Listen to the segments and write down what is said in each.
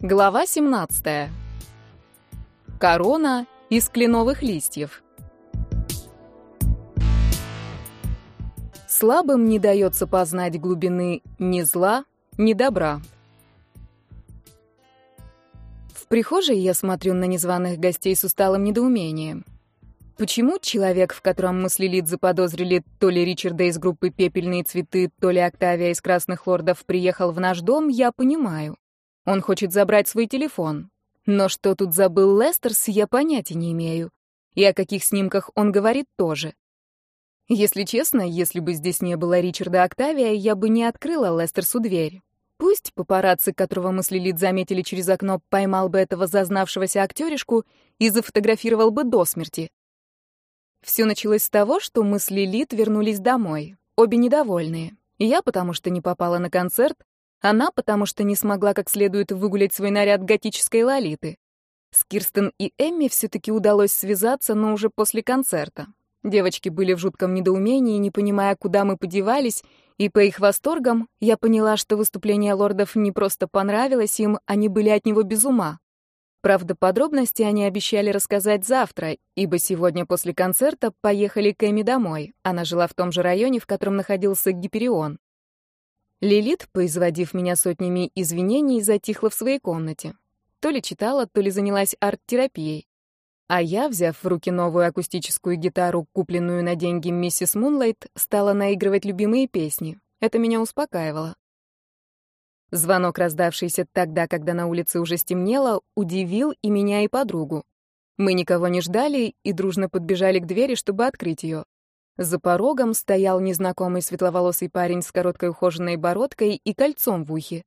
Глава 17. Корона из кленовых листьев. Слабым не дается познать глубины ни зла, ни добра. В прихожей я смотрю на незваных гостей с усталым недоумением. Почему человек, в котором мы с Лилит заподозрили то ли Ричарда из группы «Пепельные цветы», то ли Октавия из «Красных лордов» приехал в наш дом, я понимаю. Он хочет забрать свой телефон. Но что тут забыл Лестерс, я понятия не имею. И о каких снимках он говорит тоже. Если честно, если бы здесь не было Ричарда Октавия, я бы не открыла Лестерсу дверь. Пусть папарацци, которого мы с Лилит заметили через окно, поймал бы этого зазнавшегося актеришку и зафотографировал бы до смерти. Все началось с того, что мы с Лилит вернулись домой, обе недовольные. Я, потому что не попала на концерт, она, потому что не смогла как следует выгулять свой наряд готической лолиты. С Кирстен и Эмми все-таки удалось связаться, но уже после концерта. Девочки были в жутком недоумении, не понимая, куда мы подевались, и по их восторгам я поняла, что выступление лордов не просто понравилось им, они были от него без ума. Правда, подробности они обещали рассказать завтра, ибо сегодня после концерта поехали к Эми домой. Она жила в том же районе, в котором находился Гиперион. Лилит, поизводив меня сотнями извинений, затихла в своей комнате. То ли читала, то ли занялась арт-терапией. А я, взяв в руки новую акустическую гитару, купленную на деньги миссис Мунлайт, стала наигрывать любимые песни. Это меня успокаивало. Звонок, раздавшийся тогда, когда на улице уже стемнело, удивил и меня, и подругу. Мы никого не ждали и дружно подбежали к двери, чтобы открыть ее. За порогом стоял незнакомый светловолосый парень с короткой ухоженной бородкой и кольцом в ухе.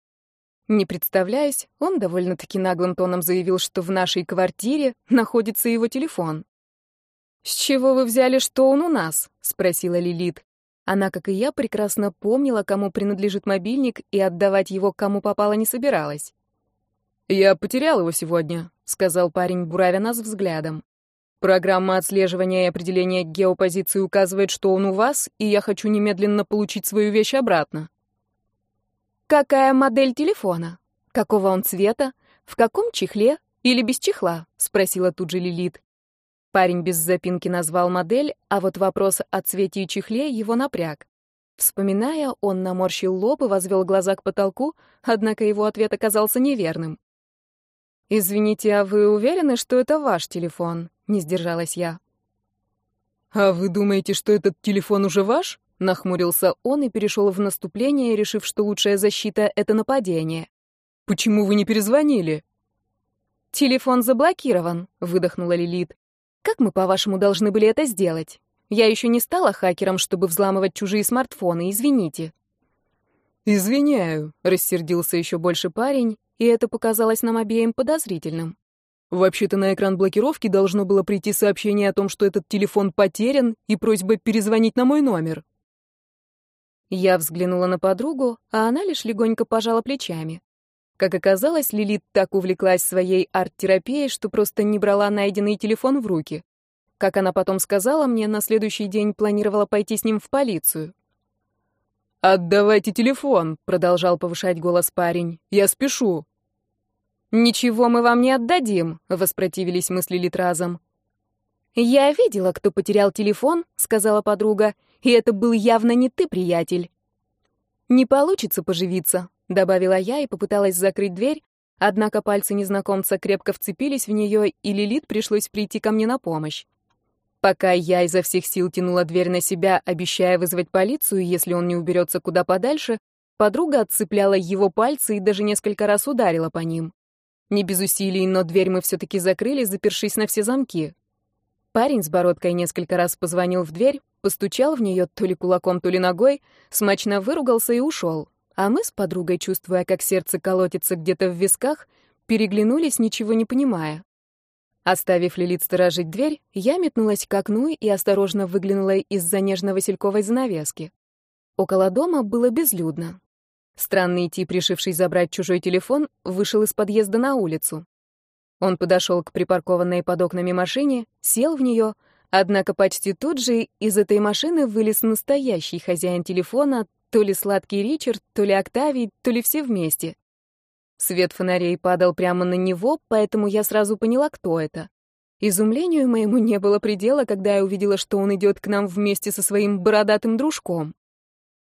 Не представляясь, он довольно-таки наглым тоном заявил, что в нашей квартире находится его телефон. «С чего вы взяли, что он у нас?» — спросила Лилит. Она, как и я, прекрасно помнила, кому принадлежит мобильник, и отдавать его кому попало не собиралась. «Я потерял его сегодня», — сказал парень, буравя нас взглядом. Программа отслеживания и определения геопозиции указывает, что он у вас, и я хочу немедленно получить свою вещь обратно. Какая модель телефона? Какого он цвета? В каком чехле? Или без чехла? Спросила тут же Лилит. Парень без запинки назвал модель, а вот вопрос о цвете и чехле его напряг. Вспоминая, он наморщил лоб и возвел глаза к потолку, однако его ответ оказался неверным. «Извините, а вы уверены, что это ваш телефон?» — не сдержалась я. «А вы думаете, что этот телефон уже ваш?» — нахмурился он и перешел в наступление, решив, что лучшая защита — это нападение. «Почему вы не перезвонили?» «Телефон заблокирован», — выдохнула Лилит. «Как мы, по-вашему, должны были это сделать? Я еще не стала хакером, чтобы взламывать чужие смартфоны, извините». «Извиняю», — рассердился еще больше парень и это показалось нам обеим подозрительным. Вообще-то на экран блокировки должно было прийти сообщение о том, что этот телефон потерян, и просьба перезвонить на мой номер. Я взглянула на подругу, а она лишь легонько пожала плечами. Как оказалось, Лилит так увлеклась своей арт-терапией, что просто не брала найденный телефон в руки. Как она потом сказала мне, на следующий день планировала пойти с ним в полицию. «Отдавайте телефон», — продолжал повышать голос парень. «Я спешу». «Ничего мы вам не отдадим», — воспротивились мысли Литразом. «Я видела, кто потерял телефон», — сказала подруга, «и это был явно не ты, приятель». «Не получится поживиться», — добавила я и попыталась закрыть дверь, однако пальцы незнакомца крепко вцепились в нее, и Лилит пришлось прийти ко мне на помощь. Пока я изо всех сил тянула дверь на себя, обещая вызвать полицию, если он не уберется куда подальше, подруга отцепляла его пальцы и даже несколько раз ударила по ним. Не без усилий, но дверь мы все-таки закрыли, запершись на все замки. Парень с бородкой несколько раз позвонил в дверь, постучал в нее то ли кулаком, то ли ногой, смачно выругался и ушел. А мы с подругой, чувствуя, как сердце колотится где-то в висках, переглянулись, ничего не понимая. Оставив Лилит сторожить дверь, я метнулась к окну и осторожно выглянула из-за нежно-васильковой занавески. Около дома было безлюдно. Странный тип, решивший забрать чужой телефон, вышел из подъезда на улицу. Он подошел к припаркованной под окнами машине, сел в нее, однако почти тут же из этой машины вылез настоящий хозяин телефона, то ли сладкий Ричард, то ли Октавий, то ли все вместе. Свет фонарей падал прямо на него, поэтому я сразу поняла, кто это. Изумлению моему не было предела, когда я увидела, что он идет к нам вместе со своим бородатым дружком.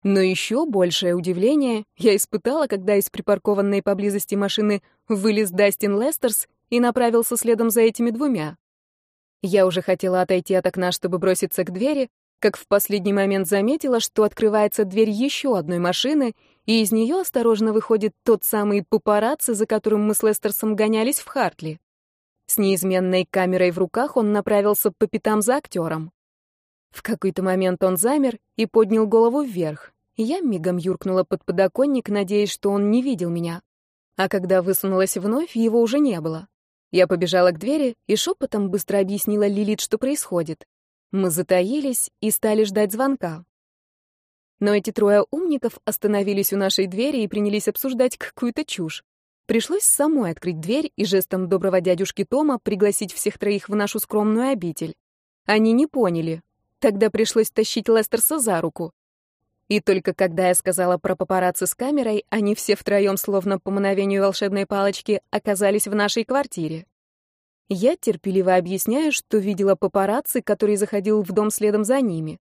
Но еще большее удивление я испытала, когда из припаркованной поблизости машины вылез Дастин Лестерс и направился следом за этими двумя. Я уже хотела отойти от окна, чтобы броситься к двери, как в последний момент заметила, что открывается дверь еще одной машины, и из нее осторожно выходит тот самый папарацци, за которым мы с Лестерсом гонялись в Хартли. С неизменной камерой в руках он направился по пятам за актером. В какой-то момент он замер и поднял голову вверх. Я мигом юркнула под подоконник, надеясь, что он не видел меня. А когда высунулась вновь, его уже не было. Я побежала к двери и шепотом быстро объяснила Лилит, что происходит. Мы затаились и стали ждать звонка. Но эти трое умников остановились у нашей двери и принялись обсуждать какую-то чушь. Пришлось самой открыть дверь и жестом доброго дядюшки Тома пригласить всех троих в нашу скромную обитель. Они не поняли. Тогда пришлось тащить Лестерса за руку. И только когда я сказала про папарацци с камерой, они все втроем, словно по мановению волшебной палочки, оказались в нашей квартире. Я терпеливо объясняю, что видела папарацци, который заходил в дом следом за ними.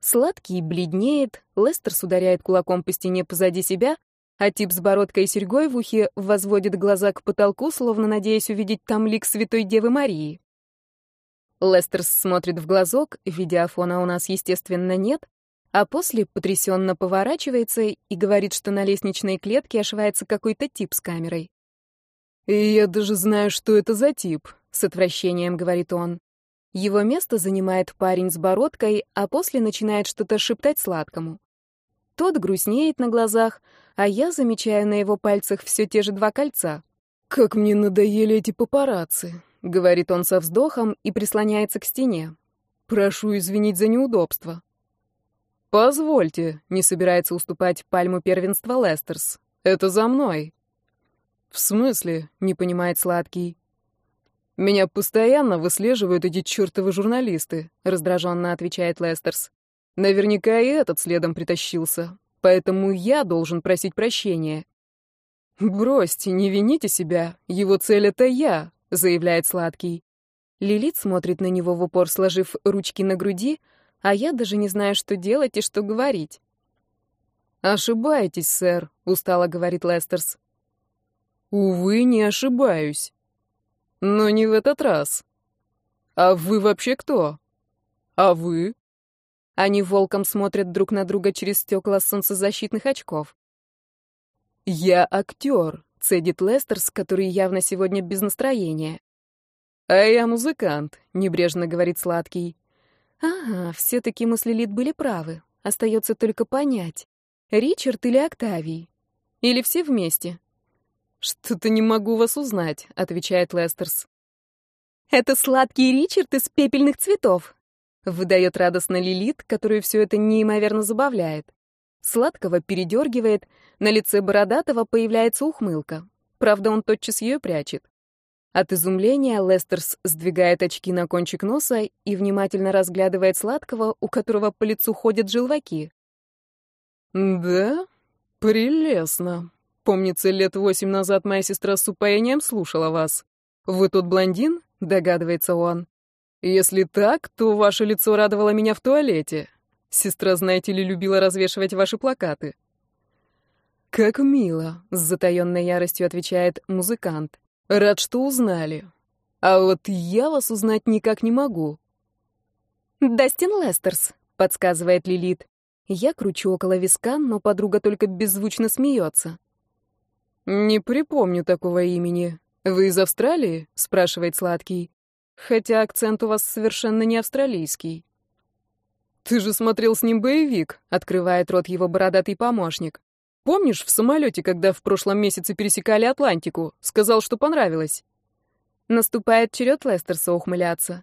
Сладкий бледнеет, Лестерс ударяет кулаком по стене позади себя, а тип с бородкой и серьгой в ухе возводит глаза к потолку, словно надеясь увидеть там лик Святой Девы Марии. Лестерс смотрит в глазок, видеофона у нас, естественно, нет, а после потрясенно поворачивается и говорит, что на лестничной клетке ошивается какой-то тип с камерой. «И я даже знаю, что это за тип», — с отвращением говорит он. Его место занимает парень с бородкой, а после начинает что-то шептать сладкому. Тот грустнеет на глазах, а я замечаю на его пальцах все те же два кольца. «Как мне надоели эти папарацци», — говорит он со вздохом и прислоняется к стене. «Прошу извинить за неудобство». «Позвольте», — не собирается уступать пальму первенства Лестерс. «Это за мной». «В смысле?» — не понимает Сладкий. «Меня постоянно выслеживают эти чертовы журналисты», — раздраженно отвечает Лестерс. Наверняка и этот следом притащился, поэтому я должен просить прощения. «Бросьте, не вините себя, его цель — это я», — заявляет Сладкий. Лилит смотрит на него в упор, сложив ручки на груди, а я даже не знаю, что делать и что говорить. «Ошибаетесь, сэр», — устало говорит Лестерс. «Увы, не ошибаюсь. Но не в этот раз. А вы вообще кто? А вы?» Они волком смотрят друг на друга через стекла солнцезащитных очков. «Я актер», — цедит Лестерс, который явно сегодня без настроения. «А я музыкант», — небрежно говорит Сладкий. «Ага, все-таки мы с Лилит были правы. Остается только понять, Ричард или Октавий? Или все вместе?» «Что-то не могу вас узнать», — отвечает Лестерс. «Это сладкий Ричард из пепельных цветов», Выдает радостно Лилит, которую все это неимоверно забавляет. Сладкого передергивает, на лице Бородатого появляется ухмылка. Правда, он тотчас ее прячет. От изумления Лестерс сдвигает очки на кончик носа и внимательно разглядывает сладкого, у которого по лицу ходят желваки. «Да? Прелестно. Помнится, лет восемь назад моя сестра с упоением слушала вас. Вы тот блондин?» — догадывается он. Если так, то ваше лицо радовало меня в туалете. Сестра, знаете ли, любила развешивать ваши плакаты. Как мило, с затаённой яростью отвечает музыкант. Рад, что узнали. А вот я вас узнать никак не могу. Дастин Лестерс, подсказывает Лилит. Я кручу около виска, но подруга только беззвучно смеется. Не припомню такого имени. Вы из Австралии? спрашивает Сладкий. Хотя акцент у вас совершенно не австралийский. Ты же смотрел с ним боевик, открывает рот его бородатый помощник. Помнишь, в самолете, когда в прошлом месяце пересекали Атлантику, сказал, что понравилось? Наступает черед Лестерса ухмыляться.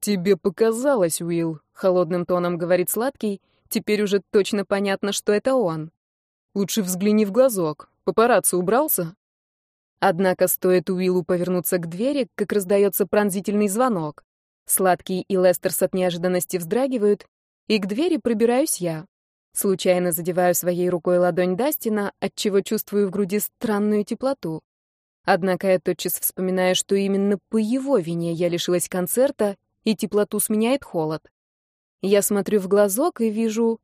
Тебе показалось, Уилл, холодным тоном говорит сладкий. Теперь уже точно понятно, что это он. Лучше взгляни в глазок. Папарацци убрался? Однако стоит Уиллу повернуться к двери, как раздается пронзительный звонок. Сладкий и Лестерс от неожиданности вздрагивают, и к двери пробираюсь я. Случайно задеваю своей рукой ладонь Дастина, отчего чувствую в груди странную теплоту. Однако я тотчас вспоминаю, что именно по его вине я лишилась концерта, и теплоту сменяет холод. Я смотрю в глазок и вижу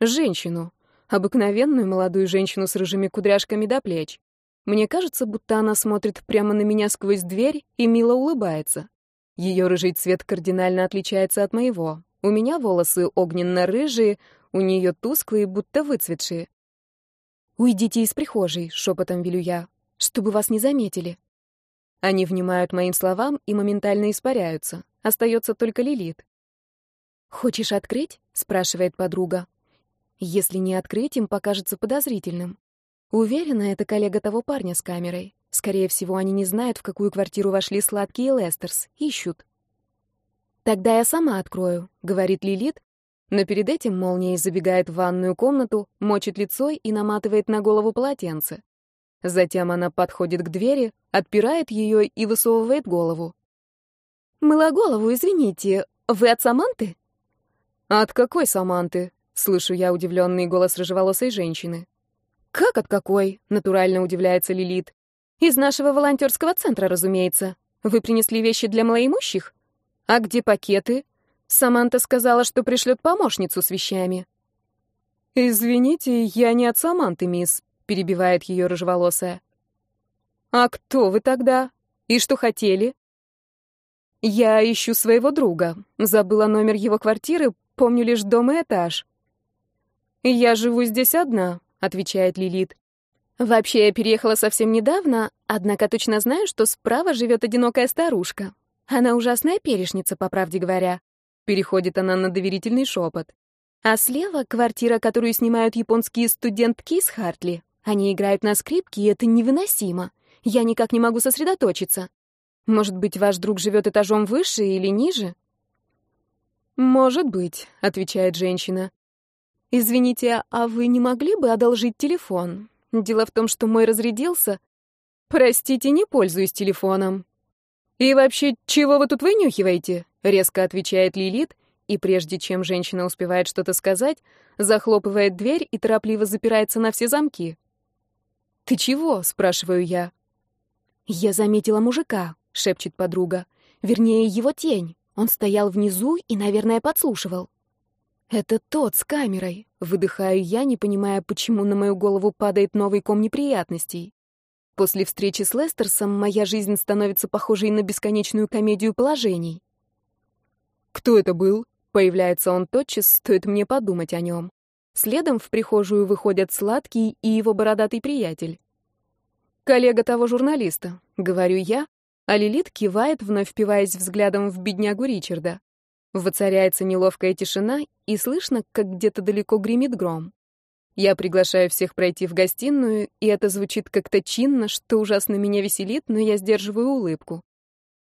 женщину, обыкновенную молодую женщину с рыжими кудряшками до плеч. Мне кажется, будто она смотрит прямо на меня сквозь дверь и мило улыбается. Ее рыжий цвет кардинально отличается от моего. У меня волосы огненно-рыжие, у нее тусклые, будто выцветшие. «Уйдите из прихожей», — шепотом велю я, — «чтобы вас не заметили». Они внимают моим словам и моментально испаряются. Остается только Лилит. «Хочешь открыть?» — спрашивает подруга. «Если не открыть, им покажется подозрительным. Уверена, это коллега того парня с камерой. Скорее всего, они не знают, в какую квартиру вошли сладкие Лестерс. Ищут». «Тогда я сама открою», — говорит Лилит, но перед этим молнией забегает в ванную комнату, мочит лицо и наматывает на голову полотенце. Затем она подходит к двери, отпирает ее и высовывает голову. «Мыла голову, извините. Вы от Саманты?» «От какой Саманты?» — слышу я удивленный голос рыжеволосой женщины. «Как от какой?» — натурально удивляется Лилит. «Из нашего волонтерского центра, разумеется. Вы принесли вещи для малоимущих? А где пакеты? Саманта сказала, что пришлет помощницу с вещами. «Извините, я не от Саманты, мисс», — перебивает ее рыжеволосая. «А кто вы тогда? И что хотели?» «Я ищу своего друга. Забыла номер его квартиры, помню лишь дом и этаж». «Я живу здесь одна», — отвечает Лилит. «Вообще, я переехала совсем недавно, однако точно знаю, что справа живет одинокая старушка. Она ужасная перешница, по правде говоря. Переходит она на доверительный шепот. А слева квартира, которую снимают японские студентки из Хартли. Они играют на скрипке, и это невыносимо. Я никак не могу сосредоточиться. Может быть, ваш друг живет этажом выше или ниже? Может быть, отвечает женщина. Извините, а вы не могли бы одолжить телефон? Дело в том, что мой разрядился. Простите, не пользуюсь телефоном. И вообще, чего вы тут вынюхиваете? Резко отвечает Лилит, и прежде чем женщина успевает что-то сказать, захлопывает дверь и торопливо запирается на все замки. «Ты чего?» — спрашиваю я. «Я заметила мужика», — шепчет подруга. «Вернее, его тень. Он стоял внизу и, наверное, подслушивал». «Это тот с камерой», — выдыхаю я, не понимая, почему на мою голову падает новый ком неприятностей. После встречи с Лестерсом моя жизнь становится похожей на бесконечную комедию положений. «Кто это был?» Появляется он тотчас, стоит мне подумать о нем. Следом в прихожую выходят Сладкий и его бородатый приятель. «Коллега того журналиста», — говорю я, а Лилит кивает, вновь впиваясь взглядом в беднягу Ричарда. Воцаряется неловкая тишина, и слышно, как где-то далеко гремит гром. Я приглашаю всех пройти в гостиную, и это звучит как-то чинно, что ужасно меня веселит, но я сдерживаю улыбку.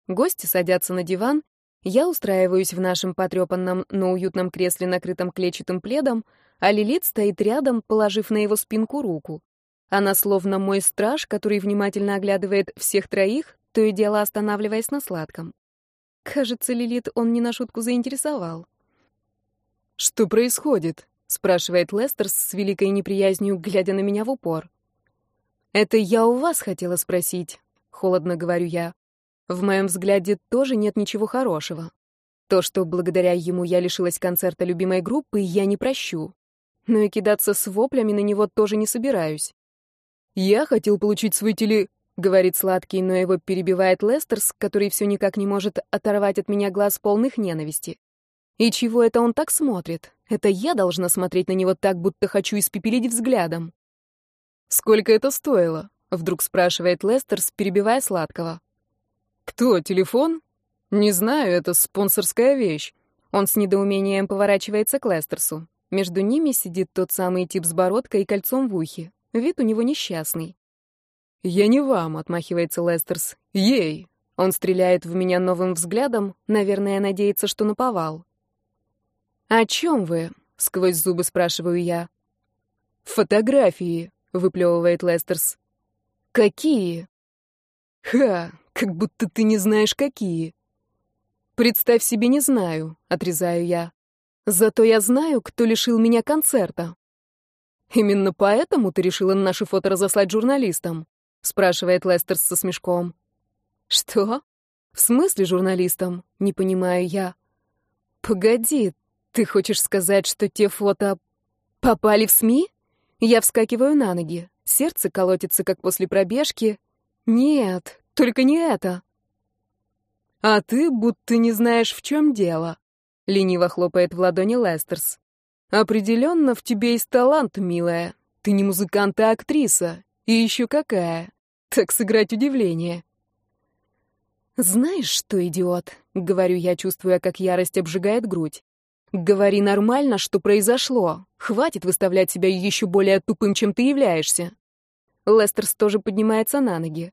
Гости садятся на диван, я устраиваюсь в нашем потрепанном, но уютном кресле, накрытом клетчатым пледом, а Лилит стоит рядом, положив на его спинку руку. Она словно мой страж, который внимательно оглядывает всех троих, то и дело останавливаясь на сладком. Кажется, Лилит он не на шутку заинтересовал. «Что происходит?» — спрашивает Лестер с великой неприязнью, глядя на меня в упор. «Это я у вас хотела спросить», — холодно говорю я. В моем взгляде тоже нет ничего хорошего. То, что благодаря ему я лишилась концерта любимой группы, я не прощу. Но и кидаться с воплями на него тоже не собираюсь. «Я хотел получить свой теле...» — говорит сладкий, но его перебивает Лестерс, который все никак не может оторвать от меня глаз полных ненависти. И чего это он так смотрит? Это я должна смотреть на него так, будто хочу испепелить взглядом. «Сколько это стоило?» — вдруг спрашивает Лестерс, перебивая сладкого. «Кто, телефон?» «Не знаю, это спонсорская вещь». Он с недоумением поворачивается к Лестерсу. Между ними сидит тот самый тип с бородкой и кольцом в ухе. Вид у него несчастный. «Я не вам», — отмахивается Лестерс. «Ей!» Он стреляет в меня новым взглядом, наверное, надеется, что наповал. «О чем вы?» — сквозь зубы спрашиваю я. «Фотографии», — выплевывает Лестерс. «Какие?» «Ха, как будто ты не знаешь, какие. Представь себе, не знаю, отрезаю я. Зато я знаю, кто лишил меня концерта. Именно поэтому ты решила наши фото разослать журналистам? Спрашивает Лестер со смешком. Что? В смысле журналистам? Не понимаю я. Погоди, ты хочешь сказать, что те фото попали в СМИ? Я вскакиваю на ноги. Сердце колотится, как после пробежки. Нет, только не это. А ты будто не знаешь, в чем дело. Лениво хлопает в ладони Лестерс. Определенно в тебе есть талант, милая. Ты не музыкант, а актриса. И еще какая. Так сыграть удивление. «Знаешь что, идиот?» — говорю я, чувствуя, как ярость обжигает грудь. «Говори нормально, что произошло. Хватит выставлять себя еще более тупым, чем ты являешься». Лестерс тоже поднимается на ноги.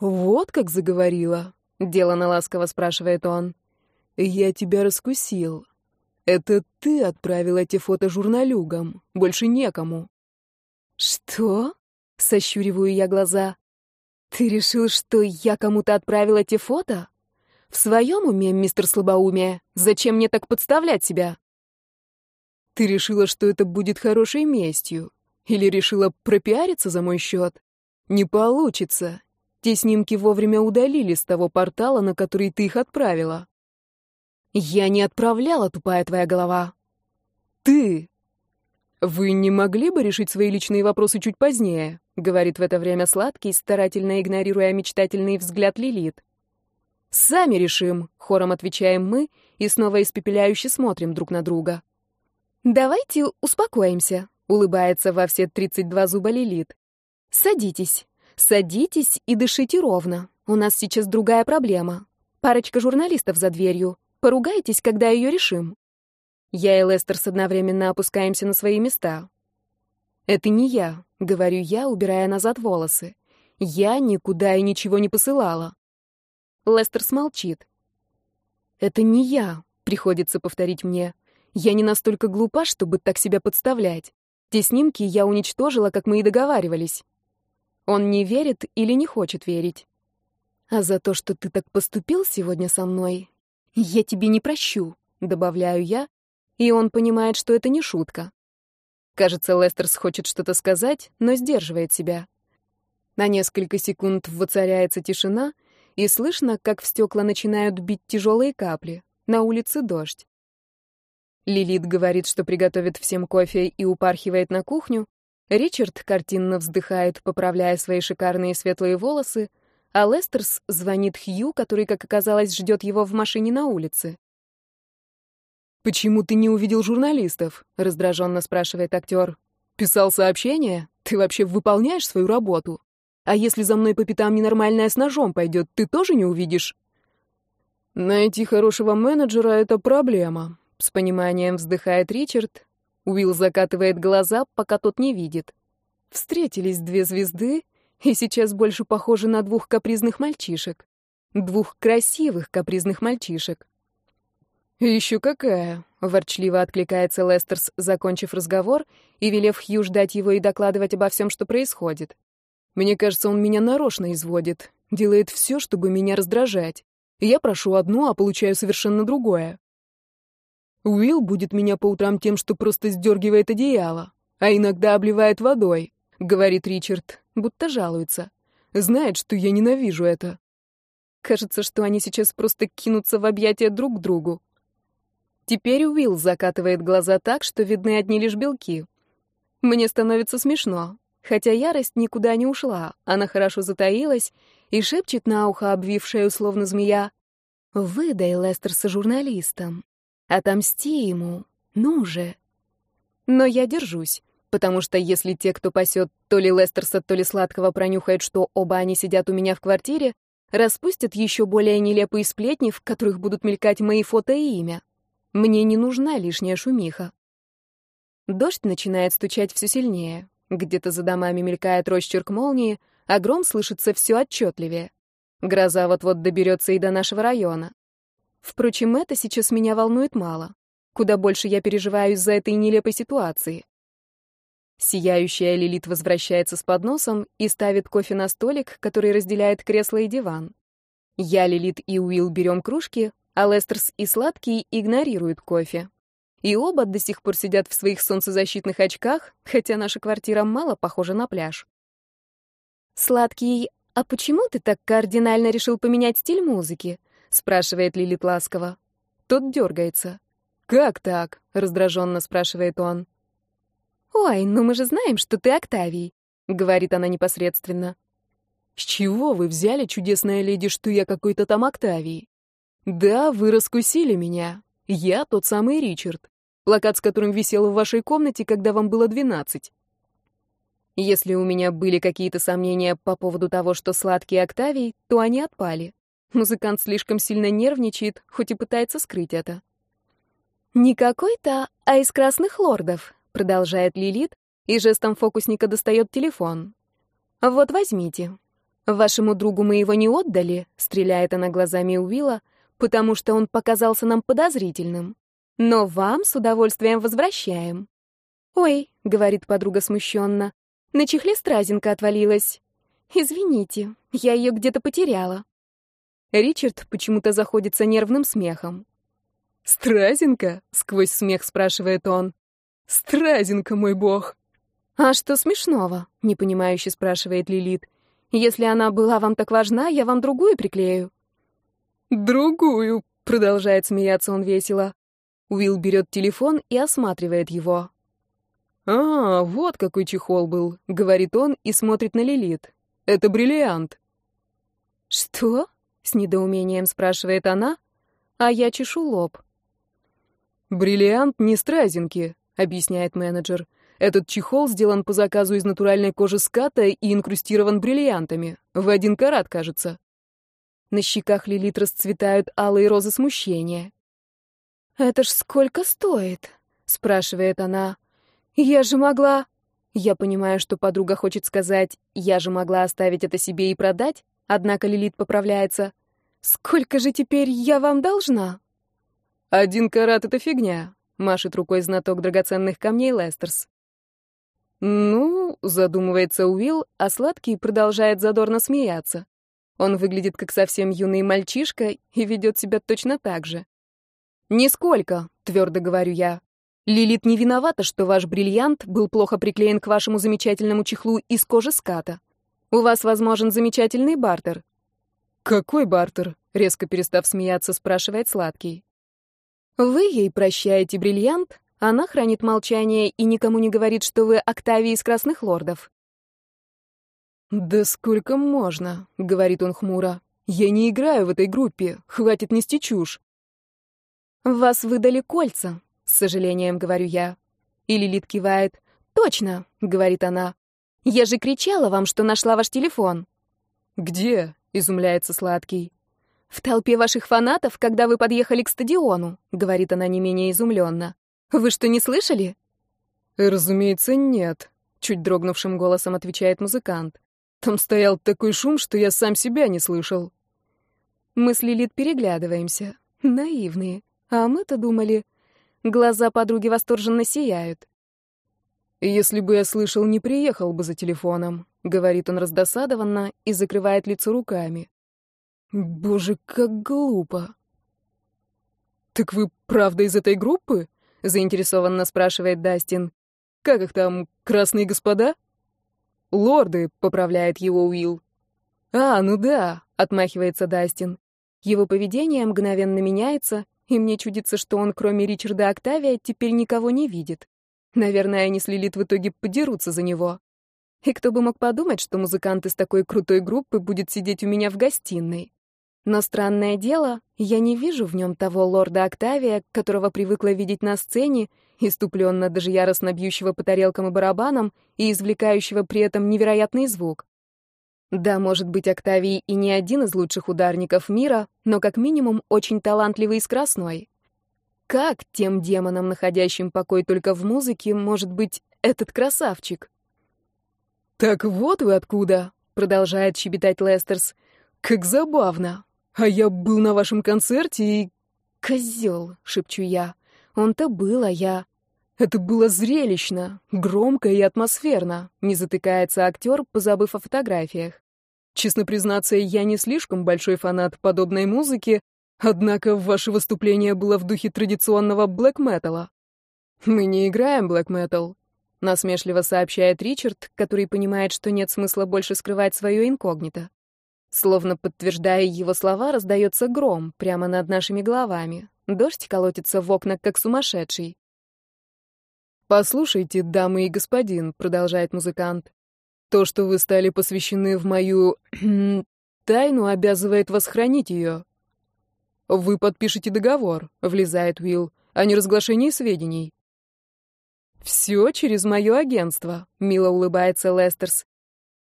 «Вот как заговорила», — делано ласково спрашивает он. «Я тебя раскусил. Это ты отправил эти фото журналюгам, больше некому». «Что?» — сощуриваю я глаза. «Ты решил, что я кому-то отправила те фото? В своем уме, мистер Слабоумие? Зачем мне так подставлять себя?» «Ты решила, что это будет хорошей местью? Или решила пропиариться за мой счет? Не получится. Те снимки вовремя удалили с того портала, на который ты их отправила». «Я не отправляла, тупая твоя голова». «Ты!» «Вы не могли бы решить свои личные вопросы чуть позднее?» — говорит в это время сладкий, старательно игнорируя мечтательный взгляд Лилит. «Сами решим», — хором отвечаем мы и снова испепеляюще смотрим друг на друга. «Давайте успокоимся», — улыбается во все 32 зуба Лилит. «Садитесь, садитесь и дышите ровно. У нас сейчас другая проблема. Парочка журналистов за дверью. Поругайтесь, когда ее решим». Я и Лестерс одновременно опускаемся на свои места. «Это не я», — говорю я, убирая назад волосы. «Я никуда и ничего не посылала». Лестер смолчит. «Это не я», — приходится повторить мне. «Я не настолько глупа, чтобы так себя подставлять. Те снимки я уничтожила, как мы и договаривались». Он не верит или не хочет верить. «А за то, что ты так поступил сегодня со мной, я тебе не прощу», — добавляю я, и он понимает, что это не шутка. Кажется, Лестерс хочет что-то сказать, но сдерживает себя. На несколько секунд воцаряется тишина, и слышно, как в стекла начинают бить тяжелые капли. На улице дождь. Лилит говорит, что приготовит всем кофе и упархивает на кухню. Ричард картинно вздыхает, поправляя свои шикарные светлые волосы, а Лестерс звонит Хью, который, как оказалось, ждет его в машине на улице. «Почему ты не увидел журналистов?» — раздраженно спрашивает актер. «Писал сообщение? Ты вообще выполняешь свою работу? А если за мной по пятам ненормальная с ножом пойдет, ты тоже не увидишь?» «Найти хорошего менеджера — это проблема», — с пониманием вздыхает Ричард. Уилл закатывает глаза, пока тот не видит. Встретились две звезды, и сейчас больше похожи на двух капризных мальчишек. Двух красивых капризных мальчишек. «Еще какая!» — ворчливо откликается Лестерс, закончив разговор и велев Хью ждать его и докладывать обо всем, что происходит. «Мне кажется, он меня нарочно изводит, делает все, чтобы меня раздражать. Я прошу одно, а получаю совершенно другое. Уилл будет меня по утрам тем, что просто сдергивает одеяло, а иногда обливает водой», — говорит Ричард, будто жалуется. Знает, что я ненавижу это. Кажется, что они сейчас просто кинутся в объятия друг к другу. Теперь Уилл закатывает глаза так, что видны одни лишь белки. Мне становится смешно, хотя ярость никуда не ушла, она хорошо затаилась и шепчет на ухо, обвившая условно змея, «Выдай Лестерса журналистам, отомсти ему, ну же». Но я держусь, потому что если те, кто пасет то ли Лестерса, то ли Сладкого, пронюхают, что оба они сидят у меня в квартире, распустят еще более нелепые сплетни, в которых будут мелькать мои фото и имя. Мне не нужна лишняя шумиха. Дождь начинает стучать все сильнее. Где-то за домами мелькает росчерк молнии, а гром слышится все отчетливее. Гроза вот-вот доберется и до нашего района. Впрочем, это сейчас меня волнует мало. Куда больше я переживаю из-за этой нелепой ситуации. Сияющая Лилит возвращается с подносом и ставит кофе на столик, который разделяет кресло и диван. Я, Лилит и Уилл берем кружки, а Лестерс и Сладкий игнорируют кофе. И оба до сих пор сидят в своих солнцезащитных очках, хотя наша квартира мало похожа на пляж. «Сладкий, а почему ты так кардинально решил поменять стиль музыки?» — спрашивает Лилит ласково. Тот дергается. «Как так?» — раздраженно спрашивает он. «Ой, ну мы же знаем, что ты Октавий», — говорит она непосредственно. «С чего вы взяли, чудесная леди, что я какой-то там Октавий? Да, вы раскусили меня. Я тот самый Ричард. Плакат, с которым висел в вашей комнате, когда вам было двенадцать. Если у меня были какие-то сомнения по поводу того, что сладкий Октавий, то они отпали. Музыкант слишком сильно нервничает, хоть и пытается скрыть это. «Не какой-то, а из красных лордов», — продолжает Лилит, и жестом фокусника достает телефон. «Вот возьмите. Вашему другу мы его не отдали», — стреляет она глазами Уилла, — потому что он показался нам подозрительным. Но вам с удовольствием возвращаем. «Ой», — говорит подруга смущенно, — «на чехле стразинка отвалилась. Извините, я ее где-то потеряла». Ричард почему-то заходится нервным смехом. «Стразинка?» — сквозь смех спрашивает он. «Стразинка, мой бог!» «А что смешного?» — непонимающе спрашивает Лилит. «Если она была вам так важна, я вам другую приклею». «Другую», — продолжает смеяться он весело. Уилл берет телефон и осматривает его. «А, вот какой чехол был», — говорит он и смотрит на Лилит. «Это бриллиант». «Что?» — с недоумением спрашивает она, а я чешу лоб. «Бриллиант не стразинки», — объясняет менеджер. «Этот чехол сделан по заказу из натуральной кожи ската и инкрустирован бриллиантами. В один карат, кажется». На щеках Лилит расцветают алые розы смущения. «Это ж сколько стоит?» — спрашивает она. «Я же могла...» Я понимаю, что подруга хочет сказать «я же могла оставить это себе и продать», однако Лилит поправляется. «Сколько же теперь я вам должна?» «Один карат — это фигня», — машет рукой знаток драгоценных камней Лестерс. «Ну», — задумывается Уилл, а Сладкий продолжает задорно смеяться. Он выглядит как совсем юный мальчишка и ведет себя точно так же. «Нисколько», — твердо говорю я. «Лилит не виновата, что ваш бриллиант был плохо приклеен к вашему замечательному чехлу из кожи ската. У вас возможен замечательный бартер». «Какой бартер?» — резко перестав смеяться, спрашивает Сладкий. «Вы ей прощаете бриллиант, она хранит молчание и никому не говорит, что вы Октавий из Красных Лордов. «Да сколько можно?» — говорит он хмуро. «Я не играю в этой группе, хватит нести чушь». «Вас выдали кольца», — с сожалением говорю я. И Лилит кивает. «Точно», — говорит она. «Я же кричала вам, что нашла ваш телефон». «Где?» — изумляется Сладкий. «В толпе ваших фанатов, когда вы подъехали к стадиону», — говорит она не менее изумленно. «Вы что, не слышали?» «Разумеется, нет», — чуть дрогнувшим голосом отвечает музыкант. Там стоял такой шум, что я сам себя не слышал. Мы с Лилит переглядываемся. Наивные. А мы-то думали... Глаза подруги восторженно сияют. «Если бы я слышал, не приехал бы за телефоном», — говорит он раздосадованно и закрывает лицо руками. «Боже, как глупо!» «Так вы правда из этой группы?» — заинтересованно спрашивает Дастин. «Как их там, красные господа?» «Лорды», — поправляет его Уилл. «А, ну да», — отмахивается Дастин. Его поведение мгновенно меняется, и мне чудится, что он, кроме Ричарда Октавия, теперь никого не видит. Наверное, они с Лилит в итоге подерутся за него. И кто бы мог подумать, что музыкант из такой крутой группы будет сидеть у меня в гостиной. Но странное дело, я не вижу в нем того лорда Октавия, которого привыкла видеть на сцене, иступленно даже яростно бьющего по тарелкам и барабанам и извлекающего при этом невероятный звук. Да, может быть, Октавий и не один из лучших ударников мира, но как минимум очень талантливый и скоростной. Как тем демонам, находящим покой только в музыке, может быть этот красавчик? «Так вот вы откуда!» — продолжает щебетать Лестерс. «Как забавно! А я был на вашем концерте и...» «Козел!» — шепчу я. Он-то был, а я... Это было зрелищно, громко и атмосферно, не затыкается актер, позабыв о фотографиях. Честно признаться, я не слишком большой фанат подобной музыки, однако ваше выступление было в духе традиционного блэк-металла. Мы не играем Metal, насмешливо сообщает Ричард, который понимает, что нет смысла больше скрывать свое инкогнито. Словно подтверждая его слова, раздается гром прямо над нашими головами. Дождь колотится в окна, как сумасшедший. «Послушайте, дамы и господин», — продолжает музыкант, «то, что вы стали посвящены в мою тайну, обязывает вас хранить ее». «Вы подпишете договор», — влезает Уилл, «о неразглашении сведений». «Все через мое агентство», — мило улыбается Лестерс.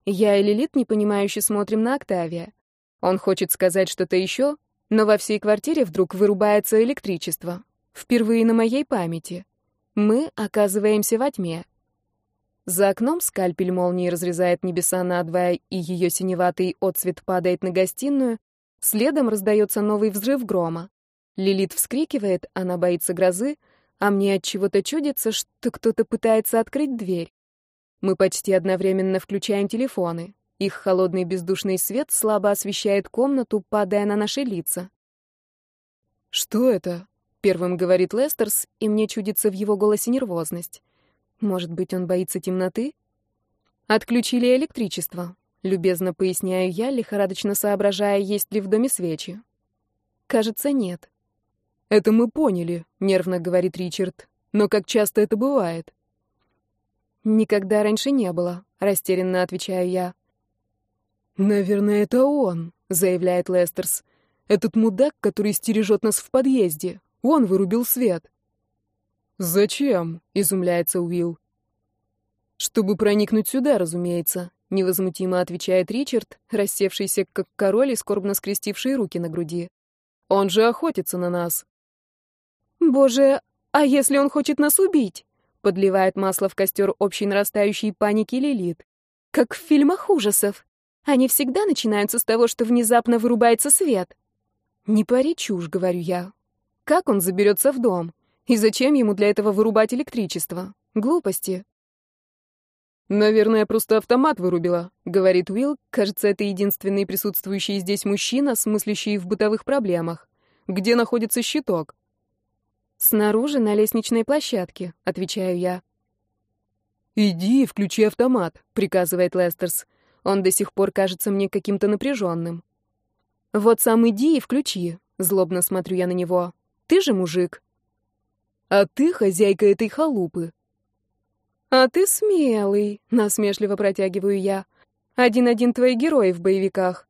Я и Лилит непонимающе смотрим на Октавия. Он хочет сказать что-то еще, но во всей квартире вдруг вырубается электричество. Впервые на моей памяти. Мы оказываемся во тьме. За окном скальпель молнии разрезает небеса надвое, и ее синеватый отцвет падает на гостиную. Следом раздается новый взрыв грома. Лилит вскрикивает, она боится грозы, а мне от чего-то чудится, что кто-то пытается открыть дверь. Мы почти одновременно включаем телефоны. Их холодный бездушный свет слабо освещает комнату, падая на наши лица. «Что это?» — первым говорит Лестерс, и мне чудится в его голосе нервозность. Может быть, он боится темноты? «Отключили электричество», — любезно поясняю я, лихорадочно соображая, есть ли в доме свечи. «Кажется, нет». «Это мы поняли», — нервно говорит Ричард. «Но как часто это бывает?» «Никогда раньше не было», — растерянно отвечаю я. «Наверное, это он», — заявляет Лестерс. «Этот мудак, который стережет нас в подъезде. Он вырубил свет». «Зачем?» — изумляется Уилл. «Чтобы проникнуть сюда, разумеется», — невозмутимо отвечает Ричард, рассевшийся как король и скорбно скрестивший руки на груди. «Он же охотится на нас». «Боже, а если он хочет нас убить?» Подливает масло в костер общей нарастающей паники Лилит. Как в фильмах ужасов. Они всегда начинаются с того, что внезапно вырубается свет. Не пари чушь, говорю я. Как он заберется в дом? И зачем ему для этого вырубать электричество? Глупости. «Наверное, просто автомат вырубила», — говорит Уилл. Кажется, это единственный присутствующий здесь мужчина, смыслящий в бытовых проблемах. «Где находится щиток?» «Снаружи, на лестничной площадке», — отвечаю я. «Иди и включи автомат», — приказывает Лестерс. Он до сих пор кажется мне каким-то напряженным. «Вот сам иди и включи», — злобно смотрю я на него. «Ты же мужик». «А ты хозяйка этой халупы». «А ты смелый», — насмешливо протягиваю я. «Один-один твои герои в боевиках».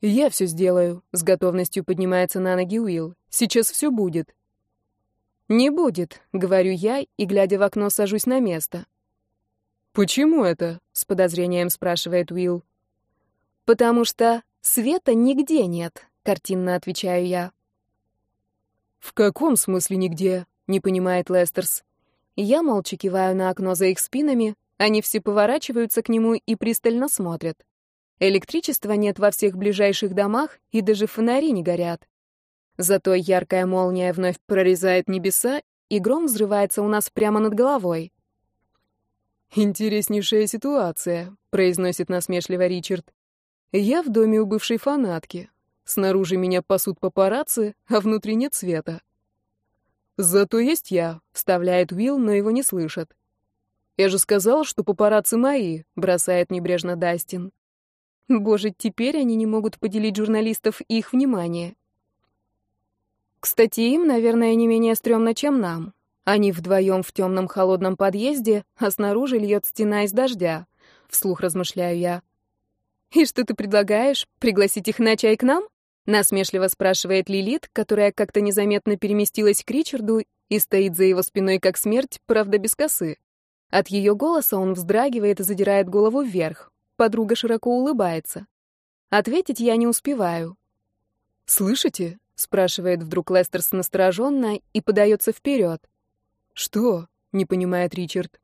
«Я все сделаю», — с готовностью поднимается на ноги Уилл. «Сейчас все будет». «Не будет», — говорю я и, глядя в окно, сажусь на место. «Почему это?» — с подозрением спрашивает Уилл. «Потому что света нигде нет», — картинно отвечаю я. «В каком смысле нигде?» — не понимает Лестерс. Я молча киваю на окно за их спинами, они все поворачиваются к нему и пристально смотрят. Электричества нет во всех ближайших домах, и даже фонари не горят. Зато яркая молния вновь прорезает небеса, и гром взрывается у нас прямо над головой. «Интереснейшая ситуация», — произносит насмешливо Ричард. «Я в доме у бывшей фанатки. Снаружи меня пасут папарацци, а внутри нет света». «Зато есть я», — вставляет Уилл, но его не слышат. «Я же сказал, что папарацци мои», — бросает небрежно Дастин. Боже, теперь они не могут поделить журналистов их внимание. Кстати, им, наверное, не менее стрёмно, чем нам. Они вдвоем в темном холодном подъезде, а снаружи льет стена из дождя. Вслух размышляю я. «И что ты предлагаешь? Пригласить их на чай к нам?» Насмешливо спрашивает Лилит, которая как-то незаметно переместилась к Ричарду и стоит за его спиной как смерть, правда без косы. От ее голоса он вздрагивает и задирает голову вверх. Подруга широко улыбается. Ответить я не успеваю. «Слышите?» — спрашивает вдруг Лестерс настороженно и подается вперед. «Что?» — не понимает Ричард.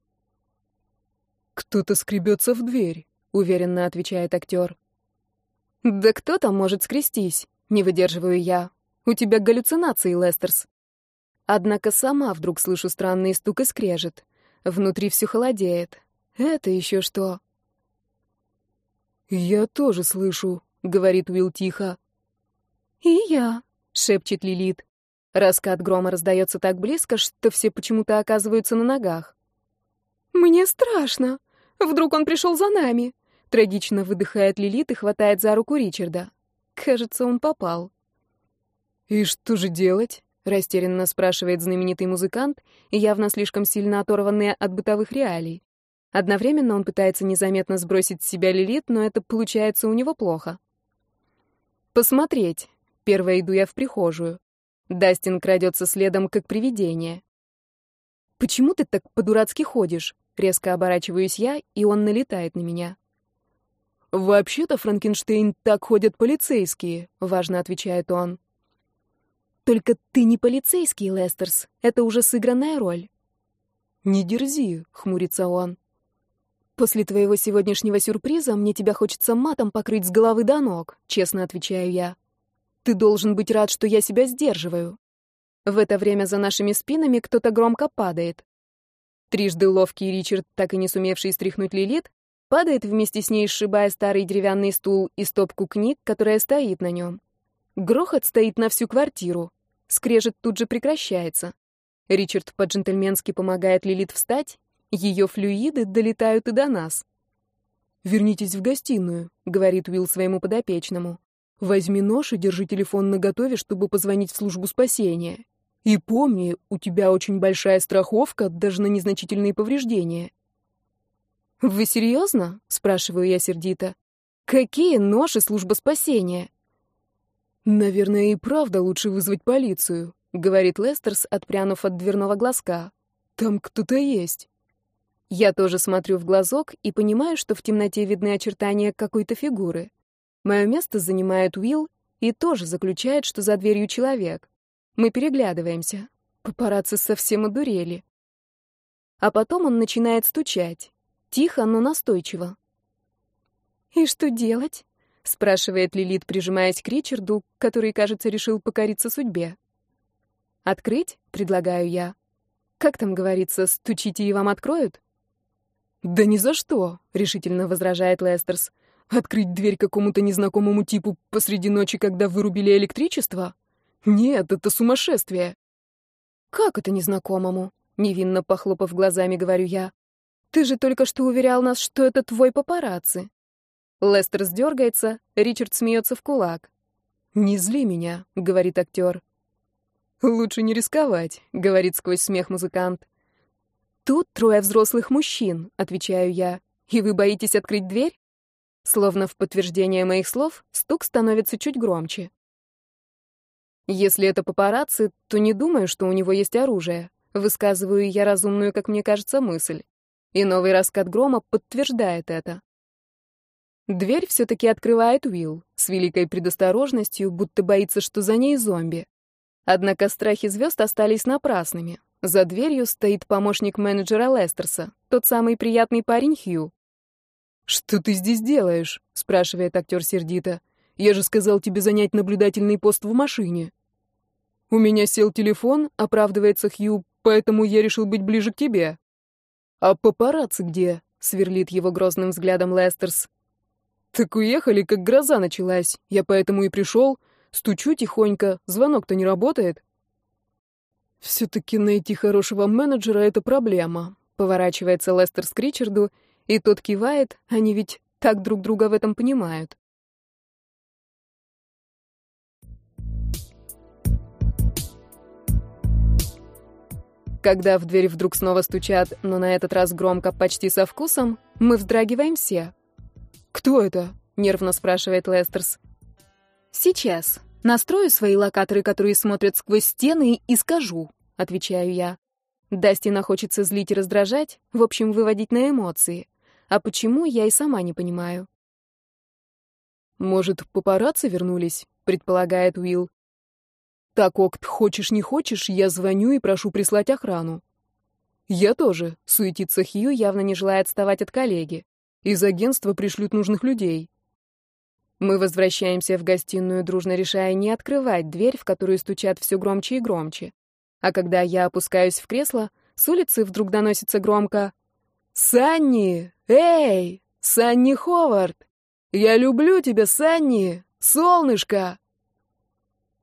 «Кто-то скребется в дверь», — уверенно отвечает актер. «Да кто там может скрестись?» — не выдерживаю я. «У тебя галлюцинации, Лестерс». Однако сама вдруг слышу странный стук и скрежет. Внутри все холодеет. Это еще что? «Я тоже слышу», — говорит Уилл тихо. «И я», — шепчет Лилит. Раскат грома раздается так близко, что все почему-то оказываются на ногах. «Мне страшно. Вдруг он пришел за нами?» Трагично выдыхает Лилит и хватает за руку Ричарда. Кажется, он попал. «И что же делать?» — растерянно спрашивает знаменитый музыкант, явно слишком сильно оторванный от бытовых реалий. Одновременно он пытается незаметно сбросить с себя Лилит, но это получается у него плохо. «Посмотреть». Первая иду я в прихожую. Дастин крадется следом, как привидение. «Почему ты так по-дурацки ходишь?» Резко оборачиваюсь я, и он налетает на меня. «Вообще-то, Франкенштейн, так ходят полицейские», — важно отвечает он. «Только ты не полицейский, Лестерс. Это уже сыгранная роль». «Не дерзи», — хмурится он. «После твоего сегодняшнего сюрприза мне тебя хочется матом покрыть с головы до ног», — честно отвечаю я. «Ты должен быть рад, что я себя сдерживаю». В это время за нашими спинами кто-то громко падает. Трижды ловкий Ричард, так и не сумевший стряхнуть Лилит, падает вместе с ней, сшибая старый деревянный стул и стопку книг, которая стоит на нем. Грохот стоит на всю квартиру. Скрежет тут же прекращается. Ричард по-джентльменски помогает Лилит встать, ее флюиды долетают и до нас. «Вернитесь в гостиную», — говорит Уилл своему подопечному. «Возьми нож и держи телефон наготове, чтобы позвонить в службу спасения. И помни, у тебя очень большая страховка, даже на незначительные повреждения». «Вы серьезно?» — спрашиваю я сердито. «Какие нож и служба спасения?» «Наверное, и правда лучше вызвать полицию», — говорит Лестерс, отпрянув от дверного глазка. «Там кто-то есть». Я тоже смотрю в глазок и понимаю, что в темноте видны очертания какой-то фигуры. Мое место занимает Уилл и тоже заключает, что за дверью человек. Мы переглядываемся. Папарацци совсем одурели. А потом он начинает стучать. Тихо, но настойчиво. «И что делать?» — спрашивает Лилит, прижимаясь к Ричарду, который, кажется, решил покориться судьбе. «Открыть?» — предлагаю я. «Как там говорится, стучите и вам откроют?» «Да ни за что!» — решительно возражает Лестерс. «Открыть дверь какому-то незнакомому типу посреди ночи, когда вырубили электричество? Нет, это сумасшествие!» «Как это незнакомому?» — невинно похлопав глазами, говорю я. «Ты же только что уверял нас, что это твой папарацци». Лестер сдергается, Ричард смеется в кулак. «Не зли меня», — говорит актер. «Лучше не рисковать», — говорит сквозь смех музыкант. «Тут трое взрослых мужчин», — отвечаю я. «И вы боитесь открыть дверь?» Словно в подтверждение моих слов, стук становится чуть громче. Если это папарацци, то не думаю, что у него есть оружие. Высказываю я разумную, как мне кажется, мысль. И новый раскат грома подтверждает это. Дверь все-таки открывает Уилл, с великой предосторожностью, будто боится, что за ней зомби. Однако страхи звезд остались напрасными. За дверью стоит помощник менеджера Лестерса, тот самый приятный парень Хью. «Что ты здесь делаешь?» — спрашивает актер сердито. «Я же сказал тебе занять наблюдательный пост в машине». «У меня сел телефон», — оправдывается Хью, «поэтому я решил быть ближе к тебе». «А папарацци где?» — сверлит его грозным взглядом Лестерс. «Так уехали, как гроза началась. Я поэтому и пришел. Стучу тихонько, звонок-то не работает». «Все-таки найти хорошего менеджера — это проблема», — поворачивается Лестер с Кричарду, и тот кивает, они ведь так друг друга в этом понимают. Когда в дверь вдруг снова стучат, но на этот раз громко, почти со вкусом, мы вздрагиваем все. «Кто это?» — нервно спрашивает Лестерс. «Сейчас. Настрою свои локаторы, которые смотрят сквозь стены, и скажу», — отвечаю я. Дастина хочется злить и раздражать, в общем, выводить на эмоции. А почему, я и сама не понимаю. «Может, папарацци вернулись?» — предполагает Уилл. «Так, Окт, хочешь не хочешь, я звоню и прошу прислать охрану». «Я тоже», — суетится Хью, явно не желая отставать от коллеги. Из агентства пришлют нужных людей. Мы возвращаемся в гостиную, дружно решая не открывать дверь, в которую стучат все громче и громче. А когда я опускаюсь в кресло, с улицы вдруг доносится громко «Санни! Эй! Санни Ховард! Я люблю тебя, Санни! Солнышко!»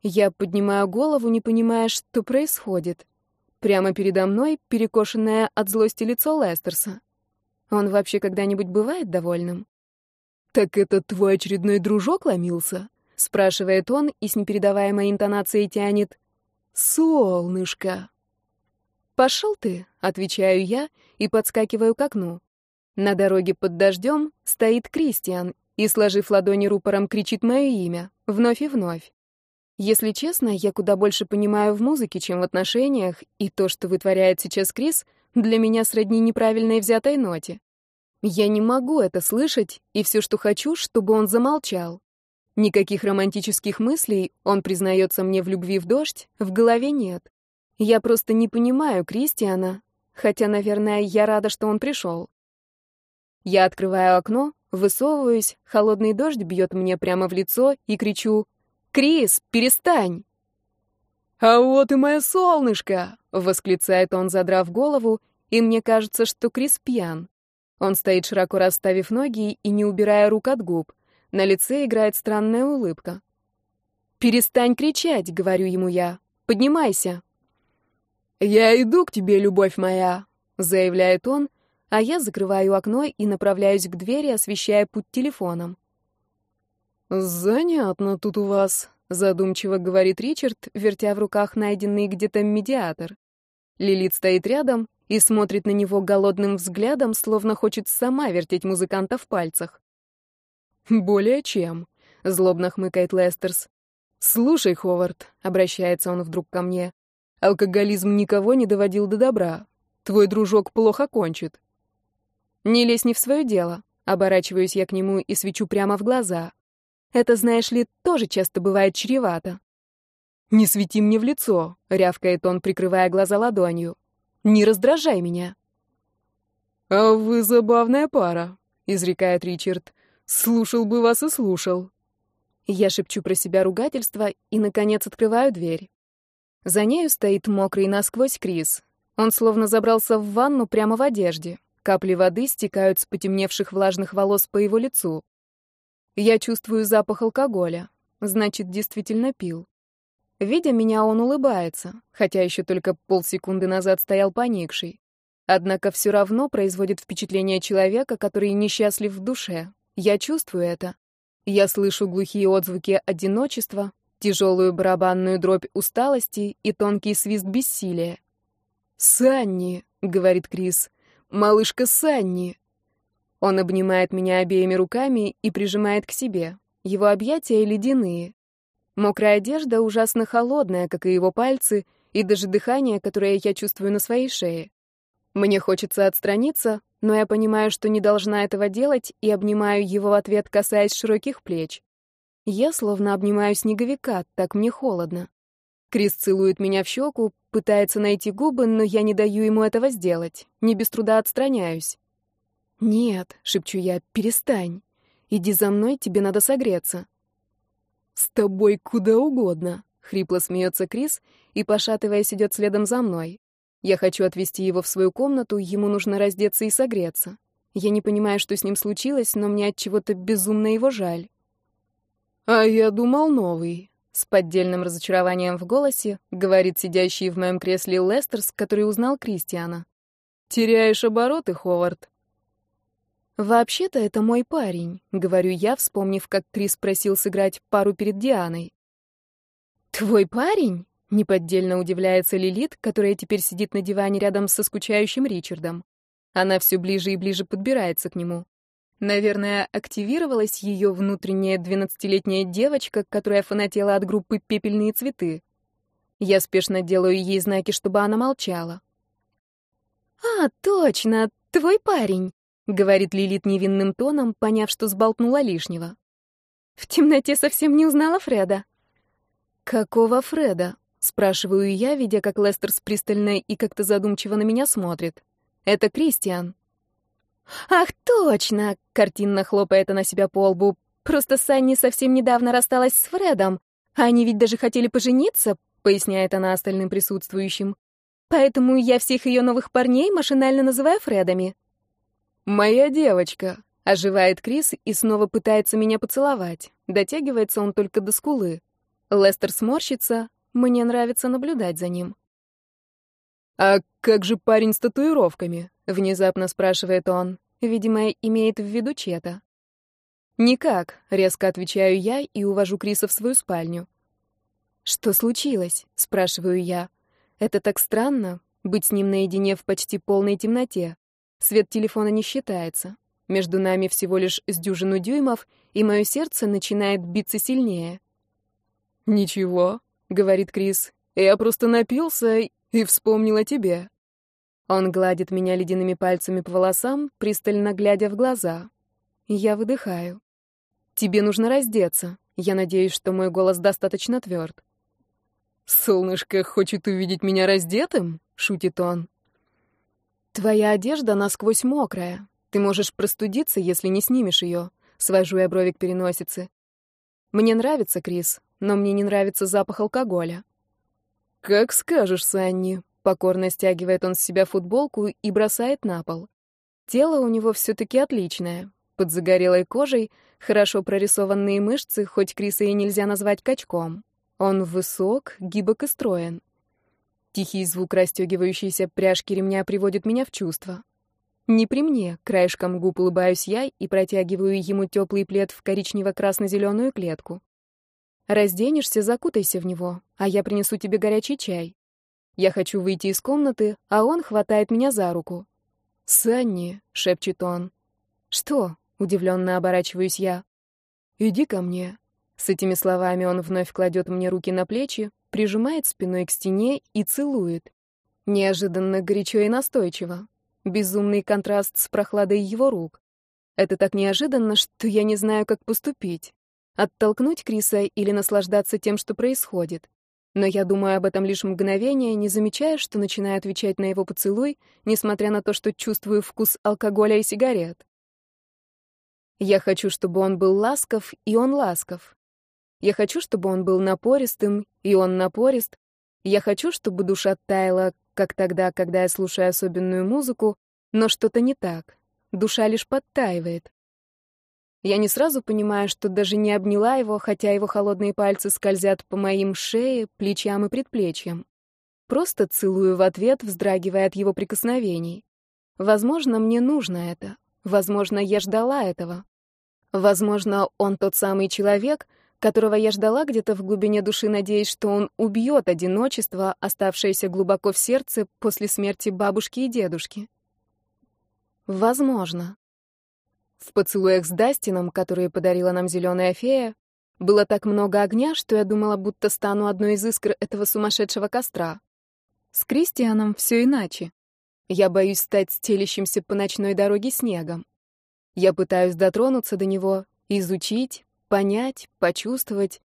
Я поднимаю голову, не понимая, что происходит. Прямо передо мной перекошенное от злости лицо Лестерса. Он вообще когда-нибудь бывает довольным? «Так это твой очередной дружок ломился?» — спрашивает он и с непередаваемой интонацией тянет. «Солнышко!» «Пошел ты», — отвечаю я и подскакиваю к окну. На дороге под дождем стоит Кристиан и, сложив ладони рупором, кричит мое имя, вновь и вновь. Если честно, я куда больше понимаю в музыке, чем в отношениях, и то, что вытворяет сейчас Крис, для меня сродни неправильной взятой ноте. Я не могу это слышать, и все, что хочу, чтобы он замолчал. Никаких романтических мыслей, он признается мне в любви в дождь, в голове нет. Я просто не понимаю Кристиана, хотя, наверное, я рада, что он пришел. Я открываю окно, высовываюсь, холодный дождь бьет мне прямо в лицо и кричу «Крис, перестань!» «А вот и мое солнышко!» — восклицает он, задрав голову, и мне кажется, что Крис пьян. Он стоит широко расставив ноги и не убирая рук от губ. На лице играет странная улыбка. «Перестань кричать!» — говорю ему я. «Поднимайся!» «Я иду к тебе, любовь моя!» — заявляет он, а я закрываю окно и направляюсь к двери, освещая путь телефоном. «Занятно тут у вас», — задумчиво говорит Ричард, вертя в руках найденный где-то медиатор. Лилит стоит рядом и смотрит на него голодным взглядом, словно хочет сама вертеть музыканта в пальцах. «Более чем», — злобно хмыкает Лестерс. «Слушай, Ховард», — обращается он вдруг ко мне, — «алкоголизм никого не доводил до добра. Твой дружок плохо кончит. «Не лезь не в свое дело», — оборачиваюсь я к нему и свечу прямо в глаза. «Это, знаешь ли, тоже часто бывает чревато». «Не свети мне в лицо», — рявкает он, прикрывая глаза ладонью. «Не раздражай меня». «А вы забавная пара», — изрекает Ричард. «Слушал бы вас и слушал». Я шепчу про себя ругательство и, наконец, открываю дверь. За нею стоит мокрый насквозь Крис. Он словно забрался в ванну прямо в одежде. Капли воды стекают с потемневших влажных волос по его лицу. Я чувствую запах алкоголя. Значит, действительно пил. Видя меня, он улыбается, хотя еще только полсекунды назад стоял поникший. Однако все равно производит впечатление человека, который несчастлив в душе. Я чувствую это. Я слышу глухие отзвуки одиночества, тяжелую барабанную дробь усталости и тонкий свист бессилия. «Санни», — говорит Крис, «Малышка Санни!» Он обнимает меня обеими руками и прижимает к себе. Его объятия ледяные. Мокрая одежда ужасно холодная, как и его пальцы, и даже дыхание, которое я чувствую на своей шее. Мне хочется отстраниться, но я понимаю, что не должна этого делать, и обнимаю его в ответ, касаясь широких плеч. Я словно обнимаю снеговика, так мне холодно. Крис целует меня в щеку, пытается найти губы, но я не даю ему этого сделать. Не без труда отстраняюсь. «Нет», — шепчу я, — «перестань. Иди за мной, тебе надо согреться». «С тобой куда угодно», — хрипло смеется Крис и, пошатываясь, идет следом за мной. Я хочу отвезти его в свою комнату, ему нужно раздеться и согреться. Я не понимаю, что с ним случилось, но мне от чего-то безумно его жаль. «А я думал новый», с поддельным разочарованием в голосе говорит сидящий в моем кресле Лестерс, который узнал Кристиана. «Теряешь обороты, Ховард». «Вообще-то это мой парень», — говорю я, вспомнив, как Крис просил сыграть пару перед Дианой. «Твой парень?» — неподдельно удивляется Лилит, которая теперь сидит на диване рядом со скучающим Ричардом. Она все ближе и ближе подбирается к нему. Наверное, активировалась ее внутренняя двенадцатилетняя девочка, которая фанатела от группы «Пепельные цветы». Я спешно делаю ей знаки, чтобы она молчала. «А, точно, твой парень», — говорит Лилит невинным тоном, поняв, что сболтнула лишнего. «В темноте совсем не узнала Фреда». «Какого Фреда?» — спрашиваю я, видя, как Лестерс пристально и как-то задумчиво на меня смотрит. «Это Кристиан». «Ах, точно!» — картинно хлопает она себя по лбу. «Просто Санни совсем недавно рассталась с Фредом. Они ведь даже хотели пожениться», — поясняет она остальным присутствующим. «Поэтому я всех ее новых парней машинально называю Фредами». «Моя девочка», — оживает Крис и снова пытается меня поцеловать. Дотягивается он только до скулы. Лестер сморщится, мне нравится наблюдать за ним. «А как же парень с татуировками?» — внезапно спрашивает он. Видимо, имеет в виду Чета. «Никак», — резко отвечаю я и увожу Криса в свою спальню. «Что случилось?» — спрашиваю я. «Это так странно, быть с ним наедине в почти полной темноте. Свет телефона не считается. Между нами всего лишь с дюжину дюймов, и мое сердце начинает биться сильнее». «Ничего», — говорит Крис. «Я просто напился и вспомнил о тебе». Он гладит меня ледяными пальцами по волосам, пристально глядя в глаза. Я выдыхаю. «Тебе нужно раздеться. Я надеюсь, что мой голос достаточно тверд». «Солнышко хочет увидеть меня раздетым?» — шутит он. «Твоя одежда насквозь мокрая. Ты можешь простудиться, если не снимешь ее», — свожу я бровик переносицы. «Мне нравится Крис, но мне не нравится запах алкоголя». «Как скажешь, Санни», — покорно стягивает он с себя футболку и бросает на пол. Тело у него все-таки отличное. Под загорелой кожей хорошо прорисованные мышцы, хоть Криса и нельзя назвать качком. Он высок, гибок и строен. Тихий звук расстегивающейся пряжки ремня приводит меня в чувство. Не при мне, краешком губ улыбаюсь я и протягиваю ему теплый плед в коричнево-красно-зеленую клетку. Разденешься, закутайся в него, а я принесу тебе горячий чай. Я хочу выйти из комнаты, а он хватает меня за руку. «Санни», — шепчет он. «Что?» — удивленно оборачиваюсь я. «Иди ко мне». С этими словами он вновь кладет мне руки на плечи, прижимает спиной к стене и целует. Неожиданно горячо и настойчиво. Безумный контраст с прохладой его рук. Это так неожиданно, что я не знаю, как поступить. Оттолкнуть Криса или наслаждаться тем, что происходит. Но я думаю об этом лишь мгновение, не замечая, что начинаю отвечать на его поцелуй, несмотря на то, что чувствую вкус алкоголя и сигарет. Я хочу, чтобы он был ласков, и он ласков. Я хочу, чтобы он был напористым, и он напорист. Я хочу, чтобы душа таяла, как тогда, когда я слушаю особенную музыку, но что-то не так. Душа лишь подтаивает. Я не сразу понимаю, что даже не обняла его, хотя его холодные пальцы скользят по моим шее, плечам и предплечьям. Просто целую в ответ, вздрагивая от его прикосновений. Возможно, мне нужно это. Возможно, я ждала этого. Возможно, он тот самый человек, которого я ждала где-то в глубине души, надеясь, что он убьет одиночество, оставшееся глубоко в сердце после смерти бабушки и дедушки. Возможно. В поцелуях с Дастином, которые подарила нам зеленая фея, было так много огня, что я думала, будто стану одной из искр этого сумасшедшего костра. С Кристианом все иначе. Я боюсь стать стелящимся по ночной дороге снегом. Я пытаюсь дотронуться до него, изучить, понять, почувствовать.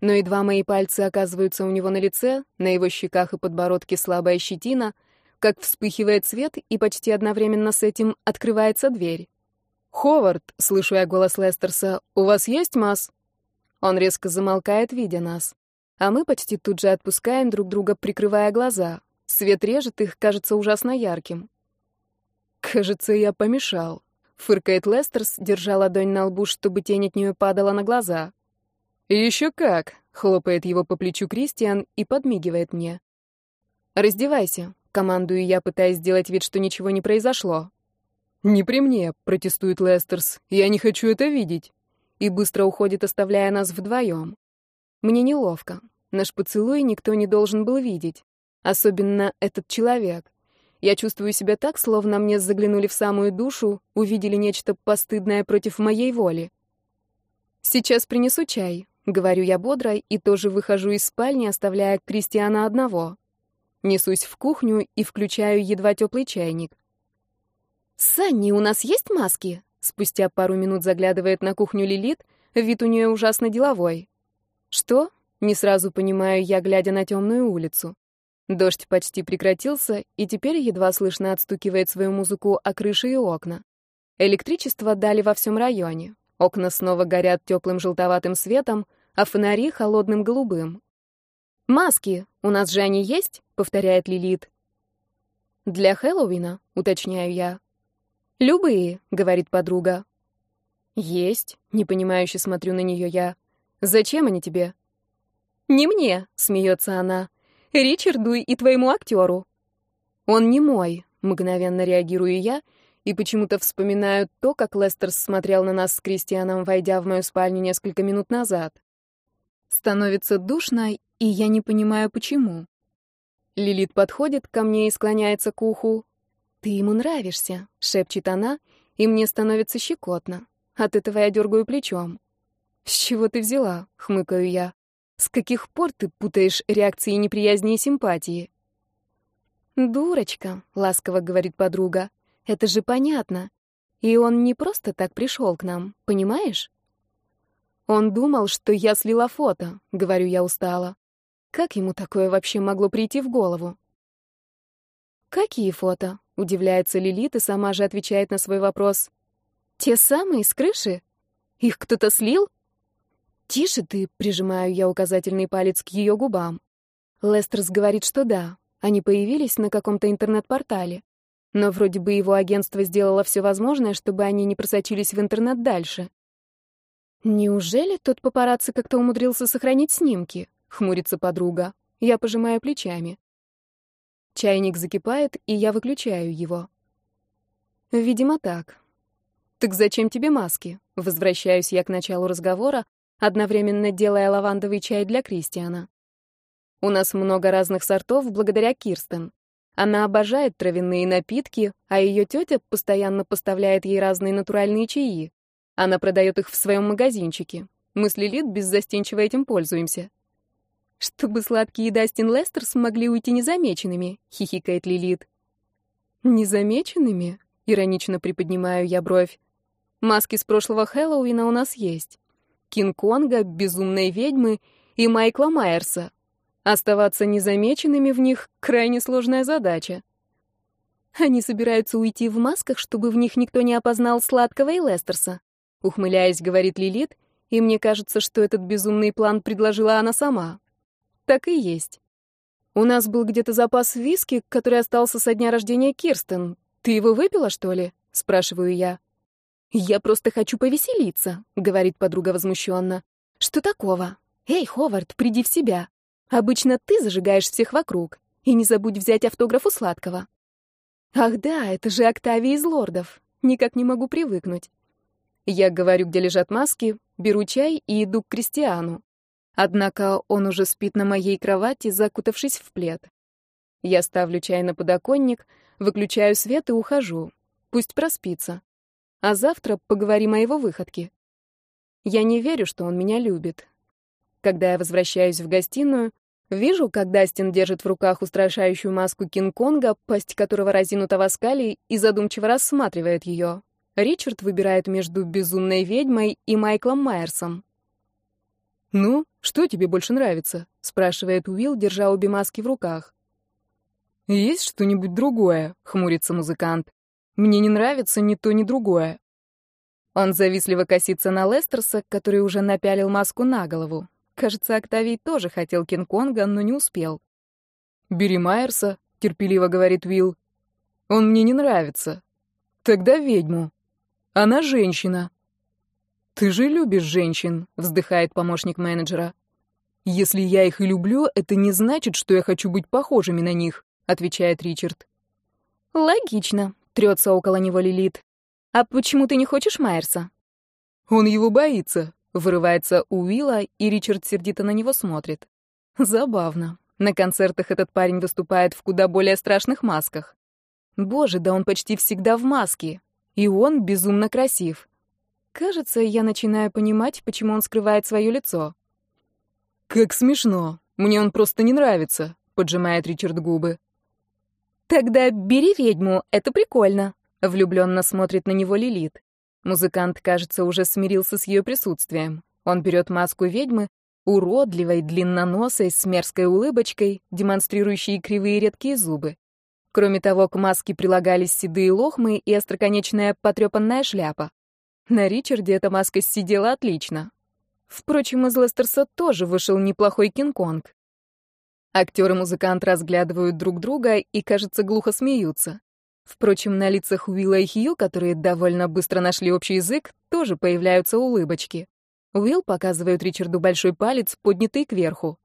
Но едва мои пальцы оказываются у него на лице, на его щеках и подбородке слабая щетина, как вспыхивает свет, и почти одновременно с этим открывается дверь. «Ховард», — слышу я голос Лестерса, — «у вас есть масс?» Он резко замолкает, видя нас. А мы почти тут же отпускаем друг друга, прикрывая глаза. Свет режет их, кажется ужасно ярким. «Кажется, я помешал», — фыркает Лестерс, держа ладонь на лбу, чтобы тень от нее падала на глаза. «Еще как», — хлопает его по плечу Кристиан и подмигивает мне. «Раздевайся», — командую я, пытаясь сделать вид, что ничего не произошло. «Не при мне», — протестует Лестерс. «Я не хочу это видеть». И быстро уходит, оставляя нас вдвоем. Мне неловко. Наш поцелуй никто не должен был видеть. Особенно этот человек. Я чувствую себя так, словно мне заглянули в самую душу, увидели нечто постыдное против моей воли. «Сейчас принесу чай», — говорю я бодро, и тоже выхожу из спальни, оставляя Кристиана одного. Несусь в кухню и включаю едва теплый чайник. «Санни, у нас есть маски?» Спустя пару минут заглядывает на кухню Лилит, вид у нее ужасно деловой. «Что?» — не сразу понимаю я, глядя на темную улицу. Дождь почти прекратился, и теперь едва слышно отстукивает свою музыку о крыше и окна. Электричество дали во всем районе. Окна снова горят теплым желтоватым светом, а фонари — холодным голубым. «Маски! У нас же они есть?» — повторяет Лилит. «Для Хэллоуина», — уточняю я. «Любые», — говорит подруга. «Есть», — непонимающе смотрю на нее я. «Зачем они тебе?» «Не мне», — смеется она. «Ричарду и твоему актеру». «Он не мой», — мгновенно реагирую я, и почему-то вспоминаю то, как Лестер смотрел на нас с Кристианом, войдя в мою спальню несколько минут назад. Становится душно, и я не понимаю, почему. Лилит подходит ко мне и склоняется к уху. «Ты ему нравишься», — шепчет она, и мне становится щекотно. От этого я дергаю плечом. «С чего ты взяла?» — хмыкаю я. «С каких пор ты путаешь реакции неприязни и симпатии?» «Дурочка», — ласково говорит подруга. «Это же понятно. И он не просто так пришел к нам, понимаешь?» «Он думал, что я слила фото», — говорю я устало. Как ему такое вообще могло прийти в голову? «Какие фото?» — удивляется Лилит и сама же отвечает на свой вопрос. «Те самые, с крыши? Их кто-то слил?» «Тише ты!» — прижимаю я указательный палец к ее губам. Лестерс говорит, что да, они появились на каком-то интернет-портале. Но вроде бы его агентство сделало все возможное, чтобы они не просочились в интернет дальше. Неужели тот папарацци как-то умудрился сохранить снимки? хмурится подруга. Я пожимаю плечами. Чайник закипает, и я выключаю его. Видимо, так. Так зачем тебе маски? Возвращаюсь я к началу разговора, одновременно делая лавандовый чай для Кристиана. У нас много разных сортов благодаря Кирстен. Она обожает травяные напитки, а ее тетя постоянно поставляет ей разные натуральные чаи. Она продает их в своем магазинчике. Мы с Лилит беззастенчиво этим пользуемся. «Чтобы сладкие Дастин Лестер смогли уйти незамеченными», — хихикает Лилит. «Незамеченными?» — иронично приподнимаю я бровь. «Маски с прошлого Хэллоуина у нас есть. Кинг-Конга, Безумной ведьмы и Майкла Майерса. Оставаться незамеченными в них — крайне сложная задача. Они собираются уйти в масках, чтобы в них никто не опознал сладкого и Лестерса», — ухмыляясь, говорит Лилит, и мне кажется, что этот безумный план предложила она сама. Так и есть. У нас был где-то запас виски, который остался со дня рождения Кирстен. Ты его выпила, что ли? Спрашиваю я. Я просто хочу повеселиться, говорит подруга возмущенно. Что такого? Эй, Ховард, приди в себя. Обычно ты зажигаешь всех вокруг. И не забудь взять автограф у сладкого. Ах да, это же Октавия из лордов. Никак не могу привыкнуть. Я говорю, где лежат маски, беру чай и иду к Кристиану. Однако он уже спит на моей кровати, закутавшись в плед. Я ставлю чай на подоконник, выключаю свет и ухожу. Пусть проспится. А завтра поговорим о его выходке. Я не верю, что он меня любит. Когда я возвращаюсь в гостиную, вижу, как Дастин держит в руках устрашающую маску Кинг-Конга, пасть которого разинута в оскале, и задумчиво рассматривает ее. Ричард выбирает между безумной ведьмой и Майклом Майерсом. «Ну, что тебе больше нравится?» — спрашивает Уилл, держа обе маски в руках. «Есть что-нибудь другое?» — хмурится музыкант. «Мне не нравится ни то, ни другое». Он завистливо косится на Лестерса, который уже напялил маску на голову. Кажется, Октавий тоже хотел Кинг-Конга, но не успел. «Бери Майерса», — терпеливо говорит Уилл. «Он мне не нравится». «Тогда ведьму». «Она женщина». «Ты же любишь женщин», — вздыхает помощник менеджера. «Если я их и люблю, это не значит, что я хочу быть похожими на них», — отвечает Ричард. «Логично», — трется около него Лилит. «А почему ты не хочешь Майерса?» «Он его боится», — вырывается у Уилла, и Ричард сердито на него смотрит. Забавно. На концертах этот парень выступает в куда более страшных масках. Боже, да он почти всегда в маске. И он безумно красив. Кажется, я начинаю понимать, почему он скрывает свое лицо. «Как смешно. Мне он просто не нравится», — поджимает Ричард губы. «Тогда бери ведьму, это прикольно», — влюбленно смотрит на него Лилит. Музыкант, кажется, уже смирился с ее присутствием. Он берет маску ведьмы, уродливой, длинноносой, с мерзкой улыбочкой, демонстрирующей кривые редкие зубы. Кроме того, к маске прилагались седые лохмы и остроконечная потрепанная шляпа. На Ричарде эта маска сидела отлично. Впрочем, из Лестерса тоже вышел неплохой Кинг-Конг. Актер и музыкант разглядывают друг друга и, кажется, глухо смеются. Впрочем, на лицах Уилла и Хью, которые довольно быстро нашли общий язык, тоже появляются улыбочки. Уилл показывает Ричарду большой палец, поднятый кверху.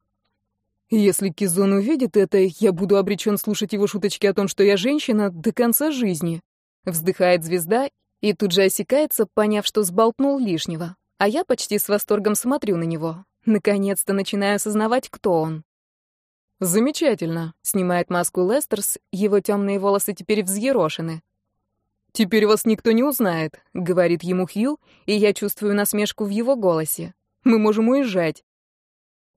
Если Кизон увидит это, я буду обречен слушать его шуточки о том, что я женщина, до конца жизни. Вздыхает звезда и тут же осекается, поняв, что сболтнул лишнего. А я почти с восторгом смотрю на него. Наконец-то начинаю осознавать, кто он. «Замечательно», — снимает маску Лестерс, его темные волосы теперь взъерошены. «Теперь вас никто не узнает», — говорит ему Хью, и я чувствую насмешку в его голосе. «Мы можем уезжать».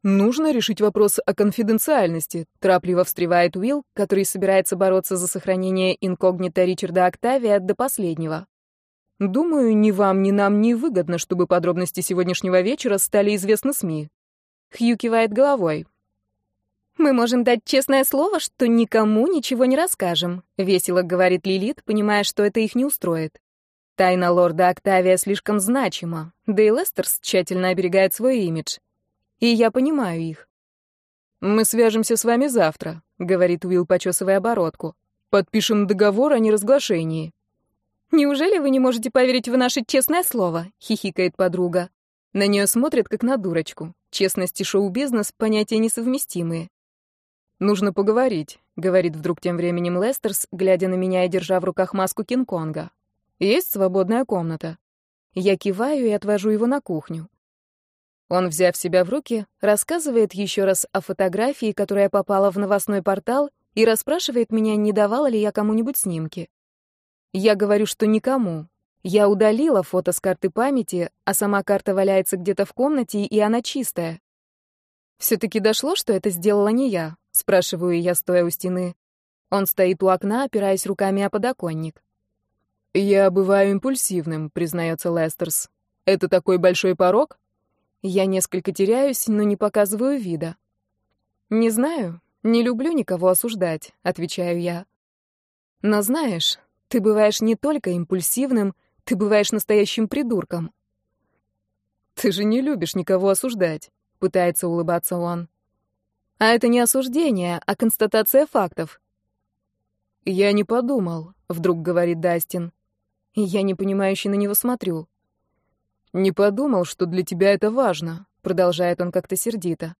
«Нужно решить вопрос о конфиденциальности», — трапливо встревает Уилл, который собирается бороться за сохранение инкогнито Ричарда Октавия до последнего. «Думаю, ни вам, ни нам не выгодно, чтобы подробности сегодняшнего вечера стали известны СМИ». Хью кивает головой. «Мы можем дать честное слово, что никому ничего не расскажем», — весело говорит Лилит, понимая, что это их не устроит. Тайна лорда Октавия слишком значима, да и Лестерс тщательно оберегает свой имидж. И я понимаю их. «Мы свяжемся с вами завтра», — говорит Уилл, почесывая оборотку. «Подпишем договор о неразглашении». «Неужели вы не можете поверить в наше честное слово?» — хихикает подруга. На нее смотрят, как на дурочку. Честность и шоу-бизнес — понятия несовместимые. «Нужно поговорить», — говорит вдруг тем временем Лестерс, глядя на меня и держа в руках маску Кинг-Конга. «Есть свободная комната». Я киваю и отвожу его на кухню. Он, взяв себя в руки, рассказывает еще раз о фотографии, которая попала в новостной портал, и расспрашивает меня, не давала ли я кому-нибудь снимки. Я говорю, что никому. Я удалила фото с карты памяти, а сама карта валяется где-то в комнате, и она чистая. Все-таки дошло, что это сделала не я. Спрашиваю я, стоя у стены. Он стоит у окна, опираясь руками о подоконник. «Я бываю импульсивным», — признается Лестерс. «Это такой большой порог?» Я несколько теряюсь, но не показываю вида. «Не знаю, не люблю никого осуждать», — отвечаю я. «Но знаешь, ты бываешь не только импульсивным, ты бываешь настоящим придурком». «Ты же не любишь никого осуждать», — пытается улыбаться он. А это не осуждение, а констатация фактов. «Я не подумал», — вдруг говорит Дастин. И я непонимающе на него смотрю. «Не подумал, что для тебя это важно», — продолжает он как-то сердито.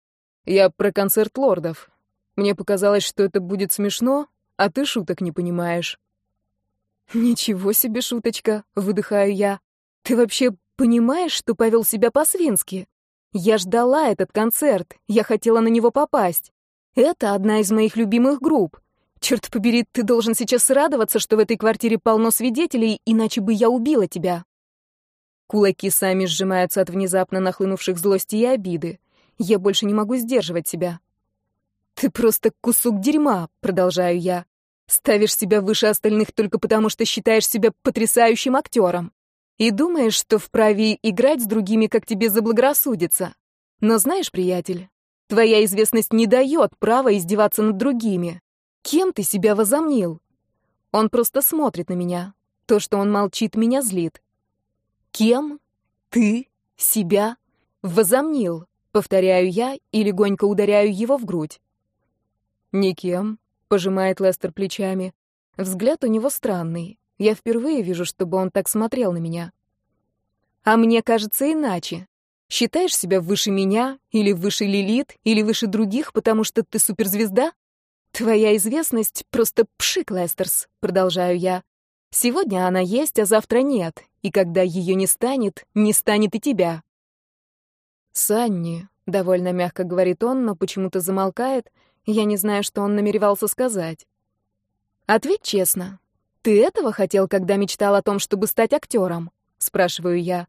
«Я про концерт лордов. Мне показалось, что это будет смешно, а ты шуток не понимаешь». «Ничего себе шуточка», — выдыхаю я. «Ты вообще понимаешь, что повел себя по-свински?» Я ждала этот концерт, я хотела на него попасть. Это одна из моих любимых групп. Черт побери, ты должен сейчас радоваться, что в этой квартире полно свидетелей, иначе бы я убила тебя. Кулаки сами сжимаются от внезапно нахлынувших злости и обиды. Я больше не могу сдерживать себя. «Ты просто кусок дерьма», — продолжаю я. «Ставишь себя выше остальных только потому, что считаешь себя потрясающим актером. И думаешь, что вправе играть с другими, как тебе заблагорассудится. Но знаешь, приятель, твоя известность не дает права издеваться над другими. Кем ты себя возомнил? Он просто смотрит на меня. То, что он молчит, меня злит. Кем ты себя возомнил? Повторяю я и легонько ударяю его в грудь. «Никем», — пожимает Лестер плечами. Взгляд у него странный. Я впервые вижу, чтобы он так смотрел на меня. А мне кажется иначе. Считаешь себя выше меня, или выше Лилит, или выше других, потому что ты суперзвезда? Твоя известность просто пшик, Лестерс, продолжаю я. Сегодня она есть, а завтра нет, и когда ее не станет, не станет и тебя. Санни, довольно мягко говорит он, но почему-то замолкает, я не знаю, что он намеревался сказать. Ответь честно, «Ты этого хотел, когда мечтал о том, чтобы стать актером?» — спрашиваю я.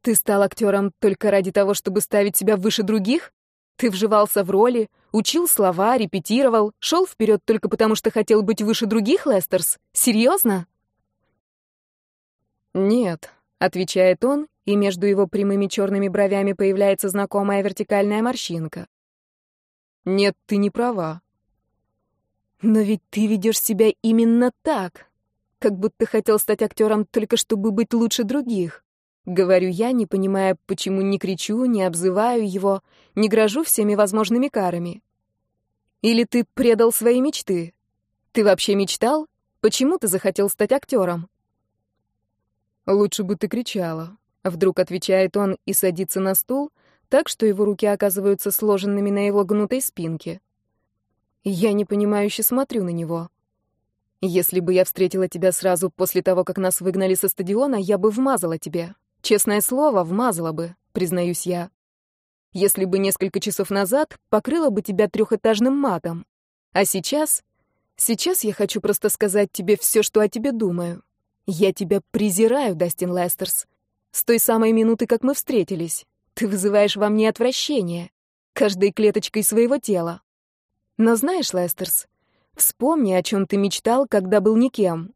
«Ты стал актером только ради того, чтобы ставить себя выше других? Ты вживался в роли, учил слова, репетировал, шел вперед только потому, что хотел быть выше других, Лестерс? Серьезно?» «Нет», — отвечает он, и между его прямыми черными бровями появляется знакомая вертикальная морщинка. «Нет, ты не права». «Но ведь ты ведешь себя именно так», как будто хотел стать актером только чтобы быть лучше других. Говорю я, не понимая, почему не кричу, не обзываю его, не грожу всеми возможными карами. Или ты предал свои мечты? Ты вообще мечтал? Почему ты захотел стать актером? Лучше бы ты кричала. Вдруг отвечает он и садится на стул, так, что его руки оказываются сложенными на его гнутой спинке. Я непонимающе смотрю на него. Если бы я встретила тебя сразу после того, как нас выгнали со стадиона, я бы вмазала тебе. Честное слово, вмазала бы, признаюсь я. Если бы несколько часов назад покрыла бы тебя трехэтажным матом. А сейчас... Сейчас я хочу просто сказать тебе все, что о тебе думаю. Я тебя презираю, Дастин Лестерс. С той самой минуты, как мы встретились. Ты вызываешь во мне отвращение. Каждой клеточкой своего тела. Но знаешь, Лестерс, вспомни, о чем ты мечтал, когда был никем.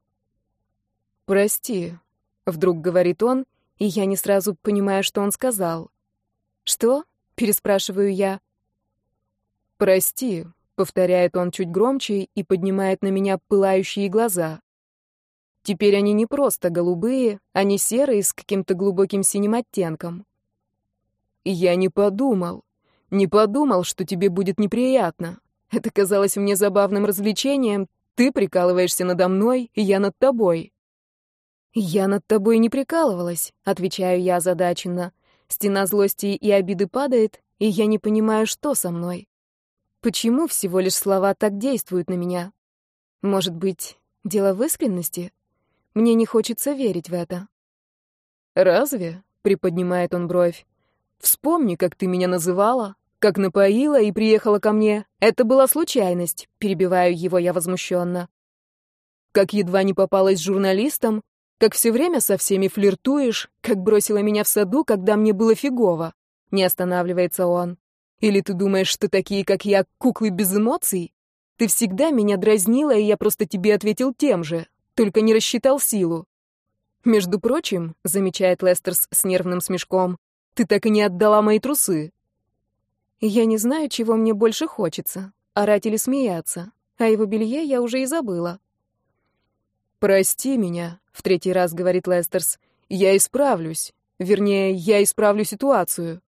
«Прости», — вдруг говорит он, — и я не сразу понимаю, что он сказал. «Что?» — переспрашиваю я. «Прости», — повторяет он чуть громче и поднимает на меня пылающие глаза. Теперь они не просто голубые, они серые с каким-то глубоким синим оттенком. «Я не подумал, не подумал, что тебе будет неприятно. Это казалось мне забавным развлечением. Ты прикалываешься надо мной, и я над тобой. «Я над тобой не прикалывалась», — отвечаю я озадаченно. Стена злости и обиды падает, и я не понимаю, что со мной. Почему всего лишь слова так действуют на меня? Может быть, дело в искренности? Мне не хочется верить в это. «Разве?» — приподнимает он бровь. «Вспомни, как ты меня называла, как напоила и приехала ко мне. Это была случайность», — перебиваю его я возмущенно. «Как едва не попалась журналистам, как все время со всеми флиртуешь, как бросила меня в саду, когда мне было фигово. Не останавливается он. Или ты думаешь, что такие, как я, куклы без эмоций? Ты всегда меня дразнила, и я просто тебе ответил тем же, только не рассчитал силу. Между прочим, замечает Лестерс с нервным смешком, ты так и не отдала мои трусы. Я не знаю, чего мне больше хочется, орать или смеяться. О его белье я уже и забыла. «Прости меня», — в третий раз говорит Лестерс. «Я исправлюсь. Вернее, я исправлю ситуацию».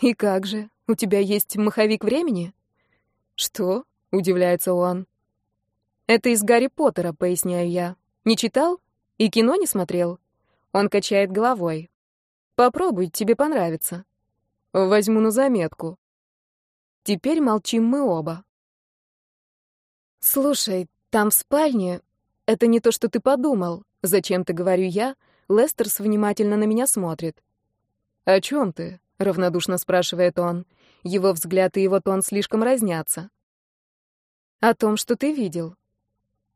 «И как же? У тебя есть маховик времени?» «Что?» — удивляется он. «Это из Гарри Поттера», — поясняю я. «Не читал? И кино не смотрел?» Он качает головой. «Попробуй, тебе понравится». «Возьму на заметку». Теперь молчим мы оба. «Слушай, там в спальне «Это не то, что ты подумал», — зачем-то говорю я. Лестерс внимательно на меня смотрит. «О чем ты?» — равнодушно спрашивает он. Его взгляд и его тон слишком разнятся. «О том, что ты видел».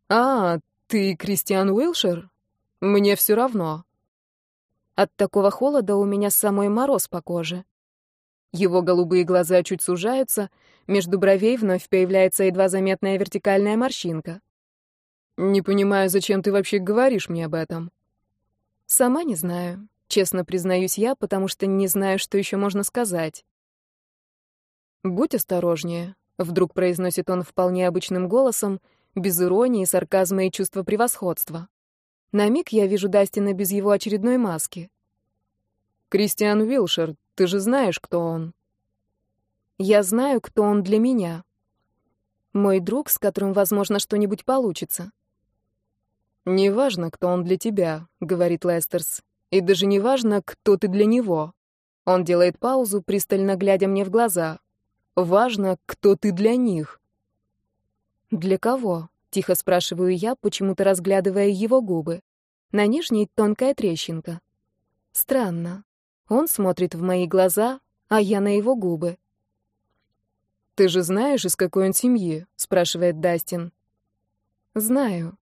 «А, ты Кристиан Уилшер? Мне все равно». От такого холода у меня самой мороз по коже. Его голубые глаза чуть сужаются, между бровей вновь появляется едва заметная вертикальная морщинка. «Не понимаю, зачем ты вообще говоришь мне об этом?» «Сама не знаю. Честно признаюсь я, потому что не знаю, что еще можно сказать». «Будь осторожнее», — вдруг произносит он вполне обычным голосом, без иронии, сарказма и чувства превосходства. На миг я вижу Дастина без его очередной маски. «Кристиан Вилшер, ты же знаешь, кто он?» «Я знаю, кто он для меня. Мой друг, с которым, возможно, что-нибудь получится». «Неважно, кто он для тебя», — говорит Лестерс. «И даже не важно, кто ты для него». Он делает паузу, пристально глядя мне в глаза. «Важно, кто ты для них». «Для кого?» — тихо спрашиваю я, почему-то разглядывая его губы. На нижней тонкая трещинка. Странно. Он смотрит в мои глаза, а я на его губы. «Ты же знаешь, из какой он семьи?» — спрашивает Дастин. «Знаю.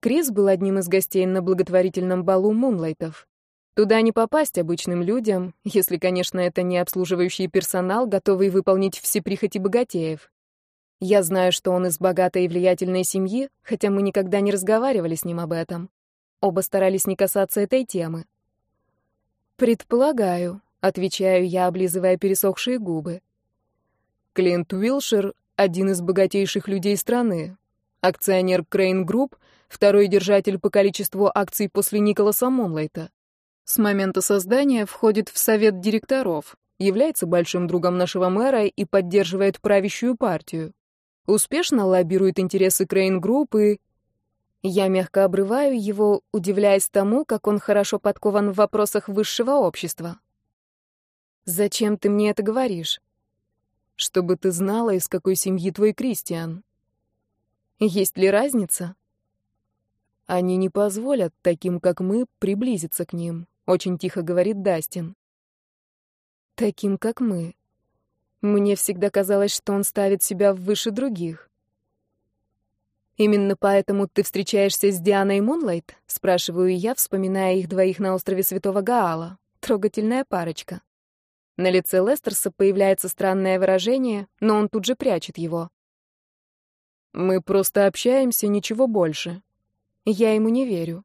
Крис был одним из гостей на благотворительном балу Мунлайтов. Туда не попасть обычным людям, если, конечно, это не обслуживающий персонал, готовый выполнить все прихоти богатеев. Я знаю, что он из богатой и влиятельной семьи, хотя мы никогда не разговаривали с ним об этом. Оба старались не касаться этой темы. «Предполагаю», — отвечаю я, облизывая пересохшие губы. Клинт Уилшер — один из богатейших людей страны. Акционер Крейн Групп — второй держатель по количеству акций после Николаса Монлайта. С момента создания входит в совет директоров, является большим другом нашего мэра и поддерживает правящую партию. Успешно лоббирует интересы Крейн-группы. Я мягко обрываю его, удивляясь тому, как он хорошо подкован в вопросах высшего общества. «Зачем ты мне это говоришь?» «Чтобы ты знала, из какой семьи твой Кристиан». «Есть ли разница?» «Они не позволят таким, как мы, приблизиться к ним», — очень тихо говорит Дастин. «Таким, как мы». Мне всегда казалось, что он ставит себя выше других. «Именно поэтому ты встречаешься с Дианой Мунлайт?» — спрашиваю я, вспоминая их двоих на острове Святого Гаала. Трогательная парочка. На лице Лестерса появляется странное выражение, но он тут же прячет его. «Мы просто общаемся, ничего больше». Я ему не верю.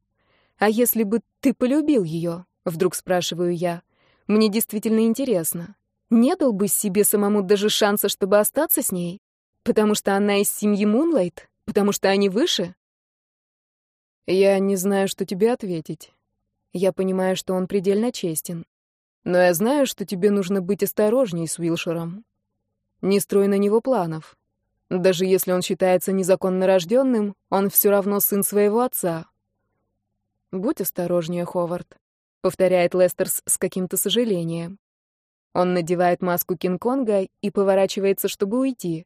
«А если бы ты полюбил ее?» — вдруг спрашиваю я. «Мне действительно интересно. Не дал бы себе самому даже шанса, чтобы остаться с ней? Потому что она из семьи Мунлайт? Потому что они выше?» «Я не знаю, что тебе ответить. Я понимаю, что он предельно честен. Но я знаю, что тебе нужно быть осторожней с Уилшером. Не строй на него планов. Даже если он считается незаконно рожденным, он все равно сын своего отца. Будь осторожнее, Ховард, повторяет Лестерс с каким-то сожалением. Он надевает маску Кинг-Конга и поворачивается, чтобы уйти.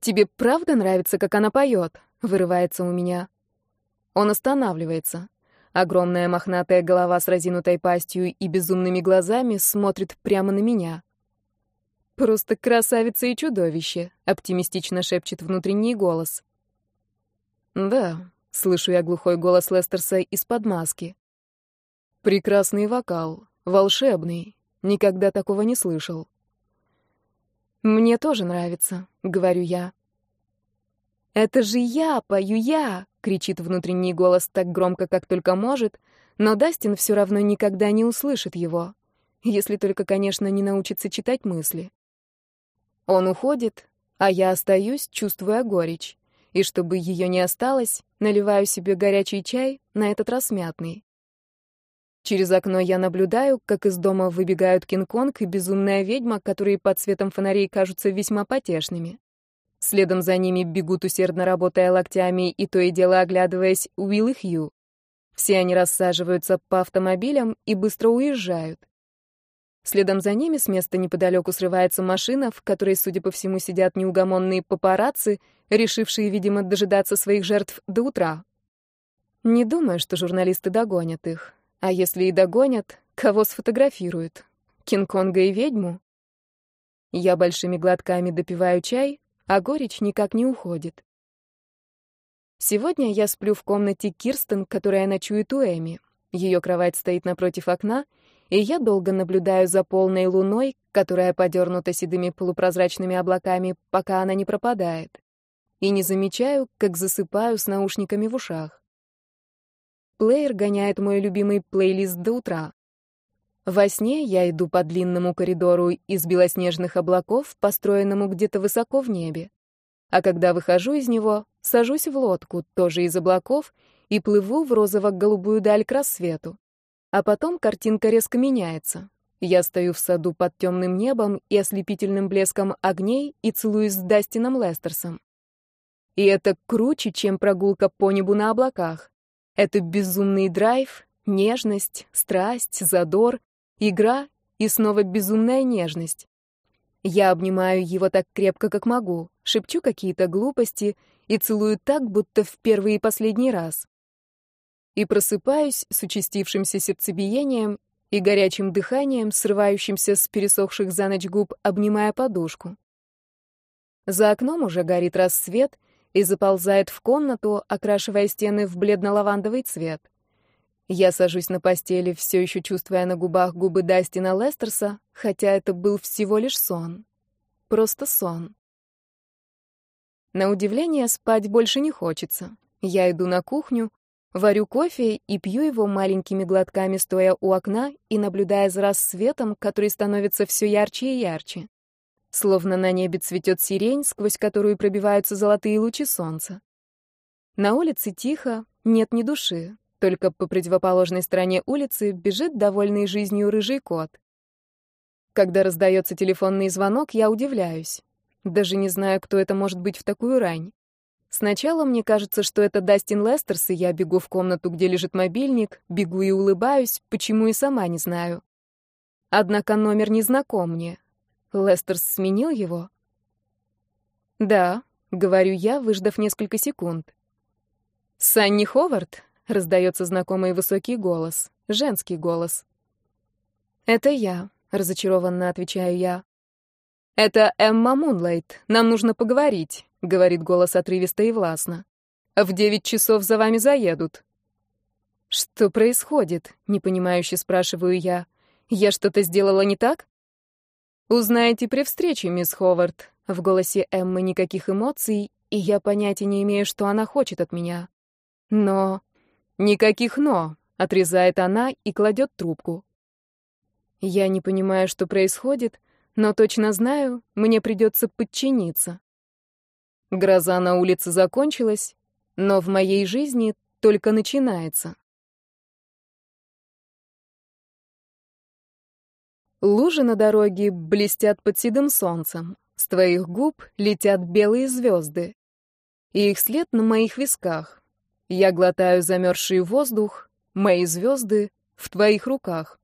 «Тебе правда нравится, как она поет?» — вырывается у меня. Он останавливается. Огромная мохнатая голова с разинутой пастью и безумными глазами смотрит прямо на меня. «Просто красавица и чудовище», — оптимистично шепчет внутренний голос. «Да», — слышу я глухой голос Лестерса из-под маски. «Прекрасный вокал, волшебный, никогда такого не слышал». «Мне тоже нравится», — говорю я. «Это же я, пою я!» — кричит внутренний голос так громко, как только может, но Дастин все равно никогда не услышит его, если только, конечно, не научится читать мысли. Он уходит, а я остаюсь, чувствуя горечь, и чтобы ее не осталось, наливаю себе горячий чай, на этот раз мятный. Через окно я наблюдаю, как из дома выбегают Кинг-Конг и безумная ведьма, которые под светом фонарей кажутся весьма потешными. Следом за ними бегут, усердно работая локтями и то и дело оглядываясь, Уилл и Хью. Все они рассаживаются по автомобилям и быстро уезжают. Следом за ними с места неподалеку срывается машина, в которой, судя по всему, сидят неугомонные папарацци, решившие, видимо, дожидаться своих жертв до утра. Не думаю, что журналисты догонят их. А если и догонят, кого сфотографируют? Кинг-Конга и ведьму? Я большими глотками допиваю чай, а горечь никак не уходит. Сегодня я сплю в комнате Кирстен, которая ночует у Эми. Ее кровать стоит напротив окна, и я долго наблюдаю за полной луной, которая подернута седыми полупрозрачными облаками, пока она не пропадает. И не замечаю, как засыпаю с наушниками в ушах. Плеер гоняет мой любимый плейлист до утра. Во сне я иду по длинному коридору из белоснежных облаков, построенному где-то высоко в небе. А когда выхожу из него, сажусь в лодку, тоже из облаков, и плыву в розово-голубую даль к рассвету. А потом картинка резко меняется. Я стою в саду под темным небом и ослепительным блеском огней и целуюсь с Дастином Лестерсом. И это круче, чем прогулка по небу на облаках. Это безумный драйв, нежность, страсть, задор, Игра и снова безумная нежность. Я обнимаю его так крепко, как могу, шепчу какие-то глупости и целую так, будто в первый и последний раз. И просыпаюсь с участившимся сердцебиением и горячим дыханием, срывающимся с пересохших за ночь губ, обнимая подушку. За окном уже горит рассвет и заползает в комнату, окрашивая стены в бледно-лавандовый цвет. Я сажусь на постели, все еще чувствуя на губах губы Дастина Лестерса, хотя это был всего лишь сон. Просто сон. На удивление, спать больше не хочется. Я иду на кухню, варю кофе и пью его маленькими глотками, стоя у окна и наблюдая за рассветом, который становится все ярче и ярче. Словно на небе цветет сирень, сквозь которую пробиваются золотые лучи солнца. На улице тихо, нет ни души, только по противоположной стороне улицы бежит довольный жизнью рыжий кот. Когда раздается телефонный звонок, я удивляюсь. Даже не знаю, кто это может быть в такую рань. Сначала мне кажется, что это Дастин Лестерс, и я бегу в комнату, где лежит мобильник, бегу и улыбаюсь, почему и сама не знаю. однако номер не знаком мне. Лестерс сменил его? Да, говорю я, выждав несколько секунд. Санни Ховард? Раздается знакомый высокий голос, женский голос. Это я, разочарованно отвечаю я. Это Эмма Мунлайт. Нам нужно поговорить, говорит голос отрывисто и властно. В девять часов за вами заедут. Что происходит? непонимающе спрашиваю я. Я что-то сделала не так? Узнаете при встрече, мисс Ховард. В голосе Эммы никаких эмоций, и я понятия не имею, что она хочет от меня. Но... Никаких «но», — отрезает она и кладет трубку. Я не понимаю, что происходит, но точно знаю, мне придется подчиниться. Гроза на улице закончилась, но в моей жизни только начинается. Лужи на дороге блестят под седым солнцем. С твоих губ летят белые звезды. И их след на моих висках. Я глотаю замерзший воздух, мои звезды в твоих руках.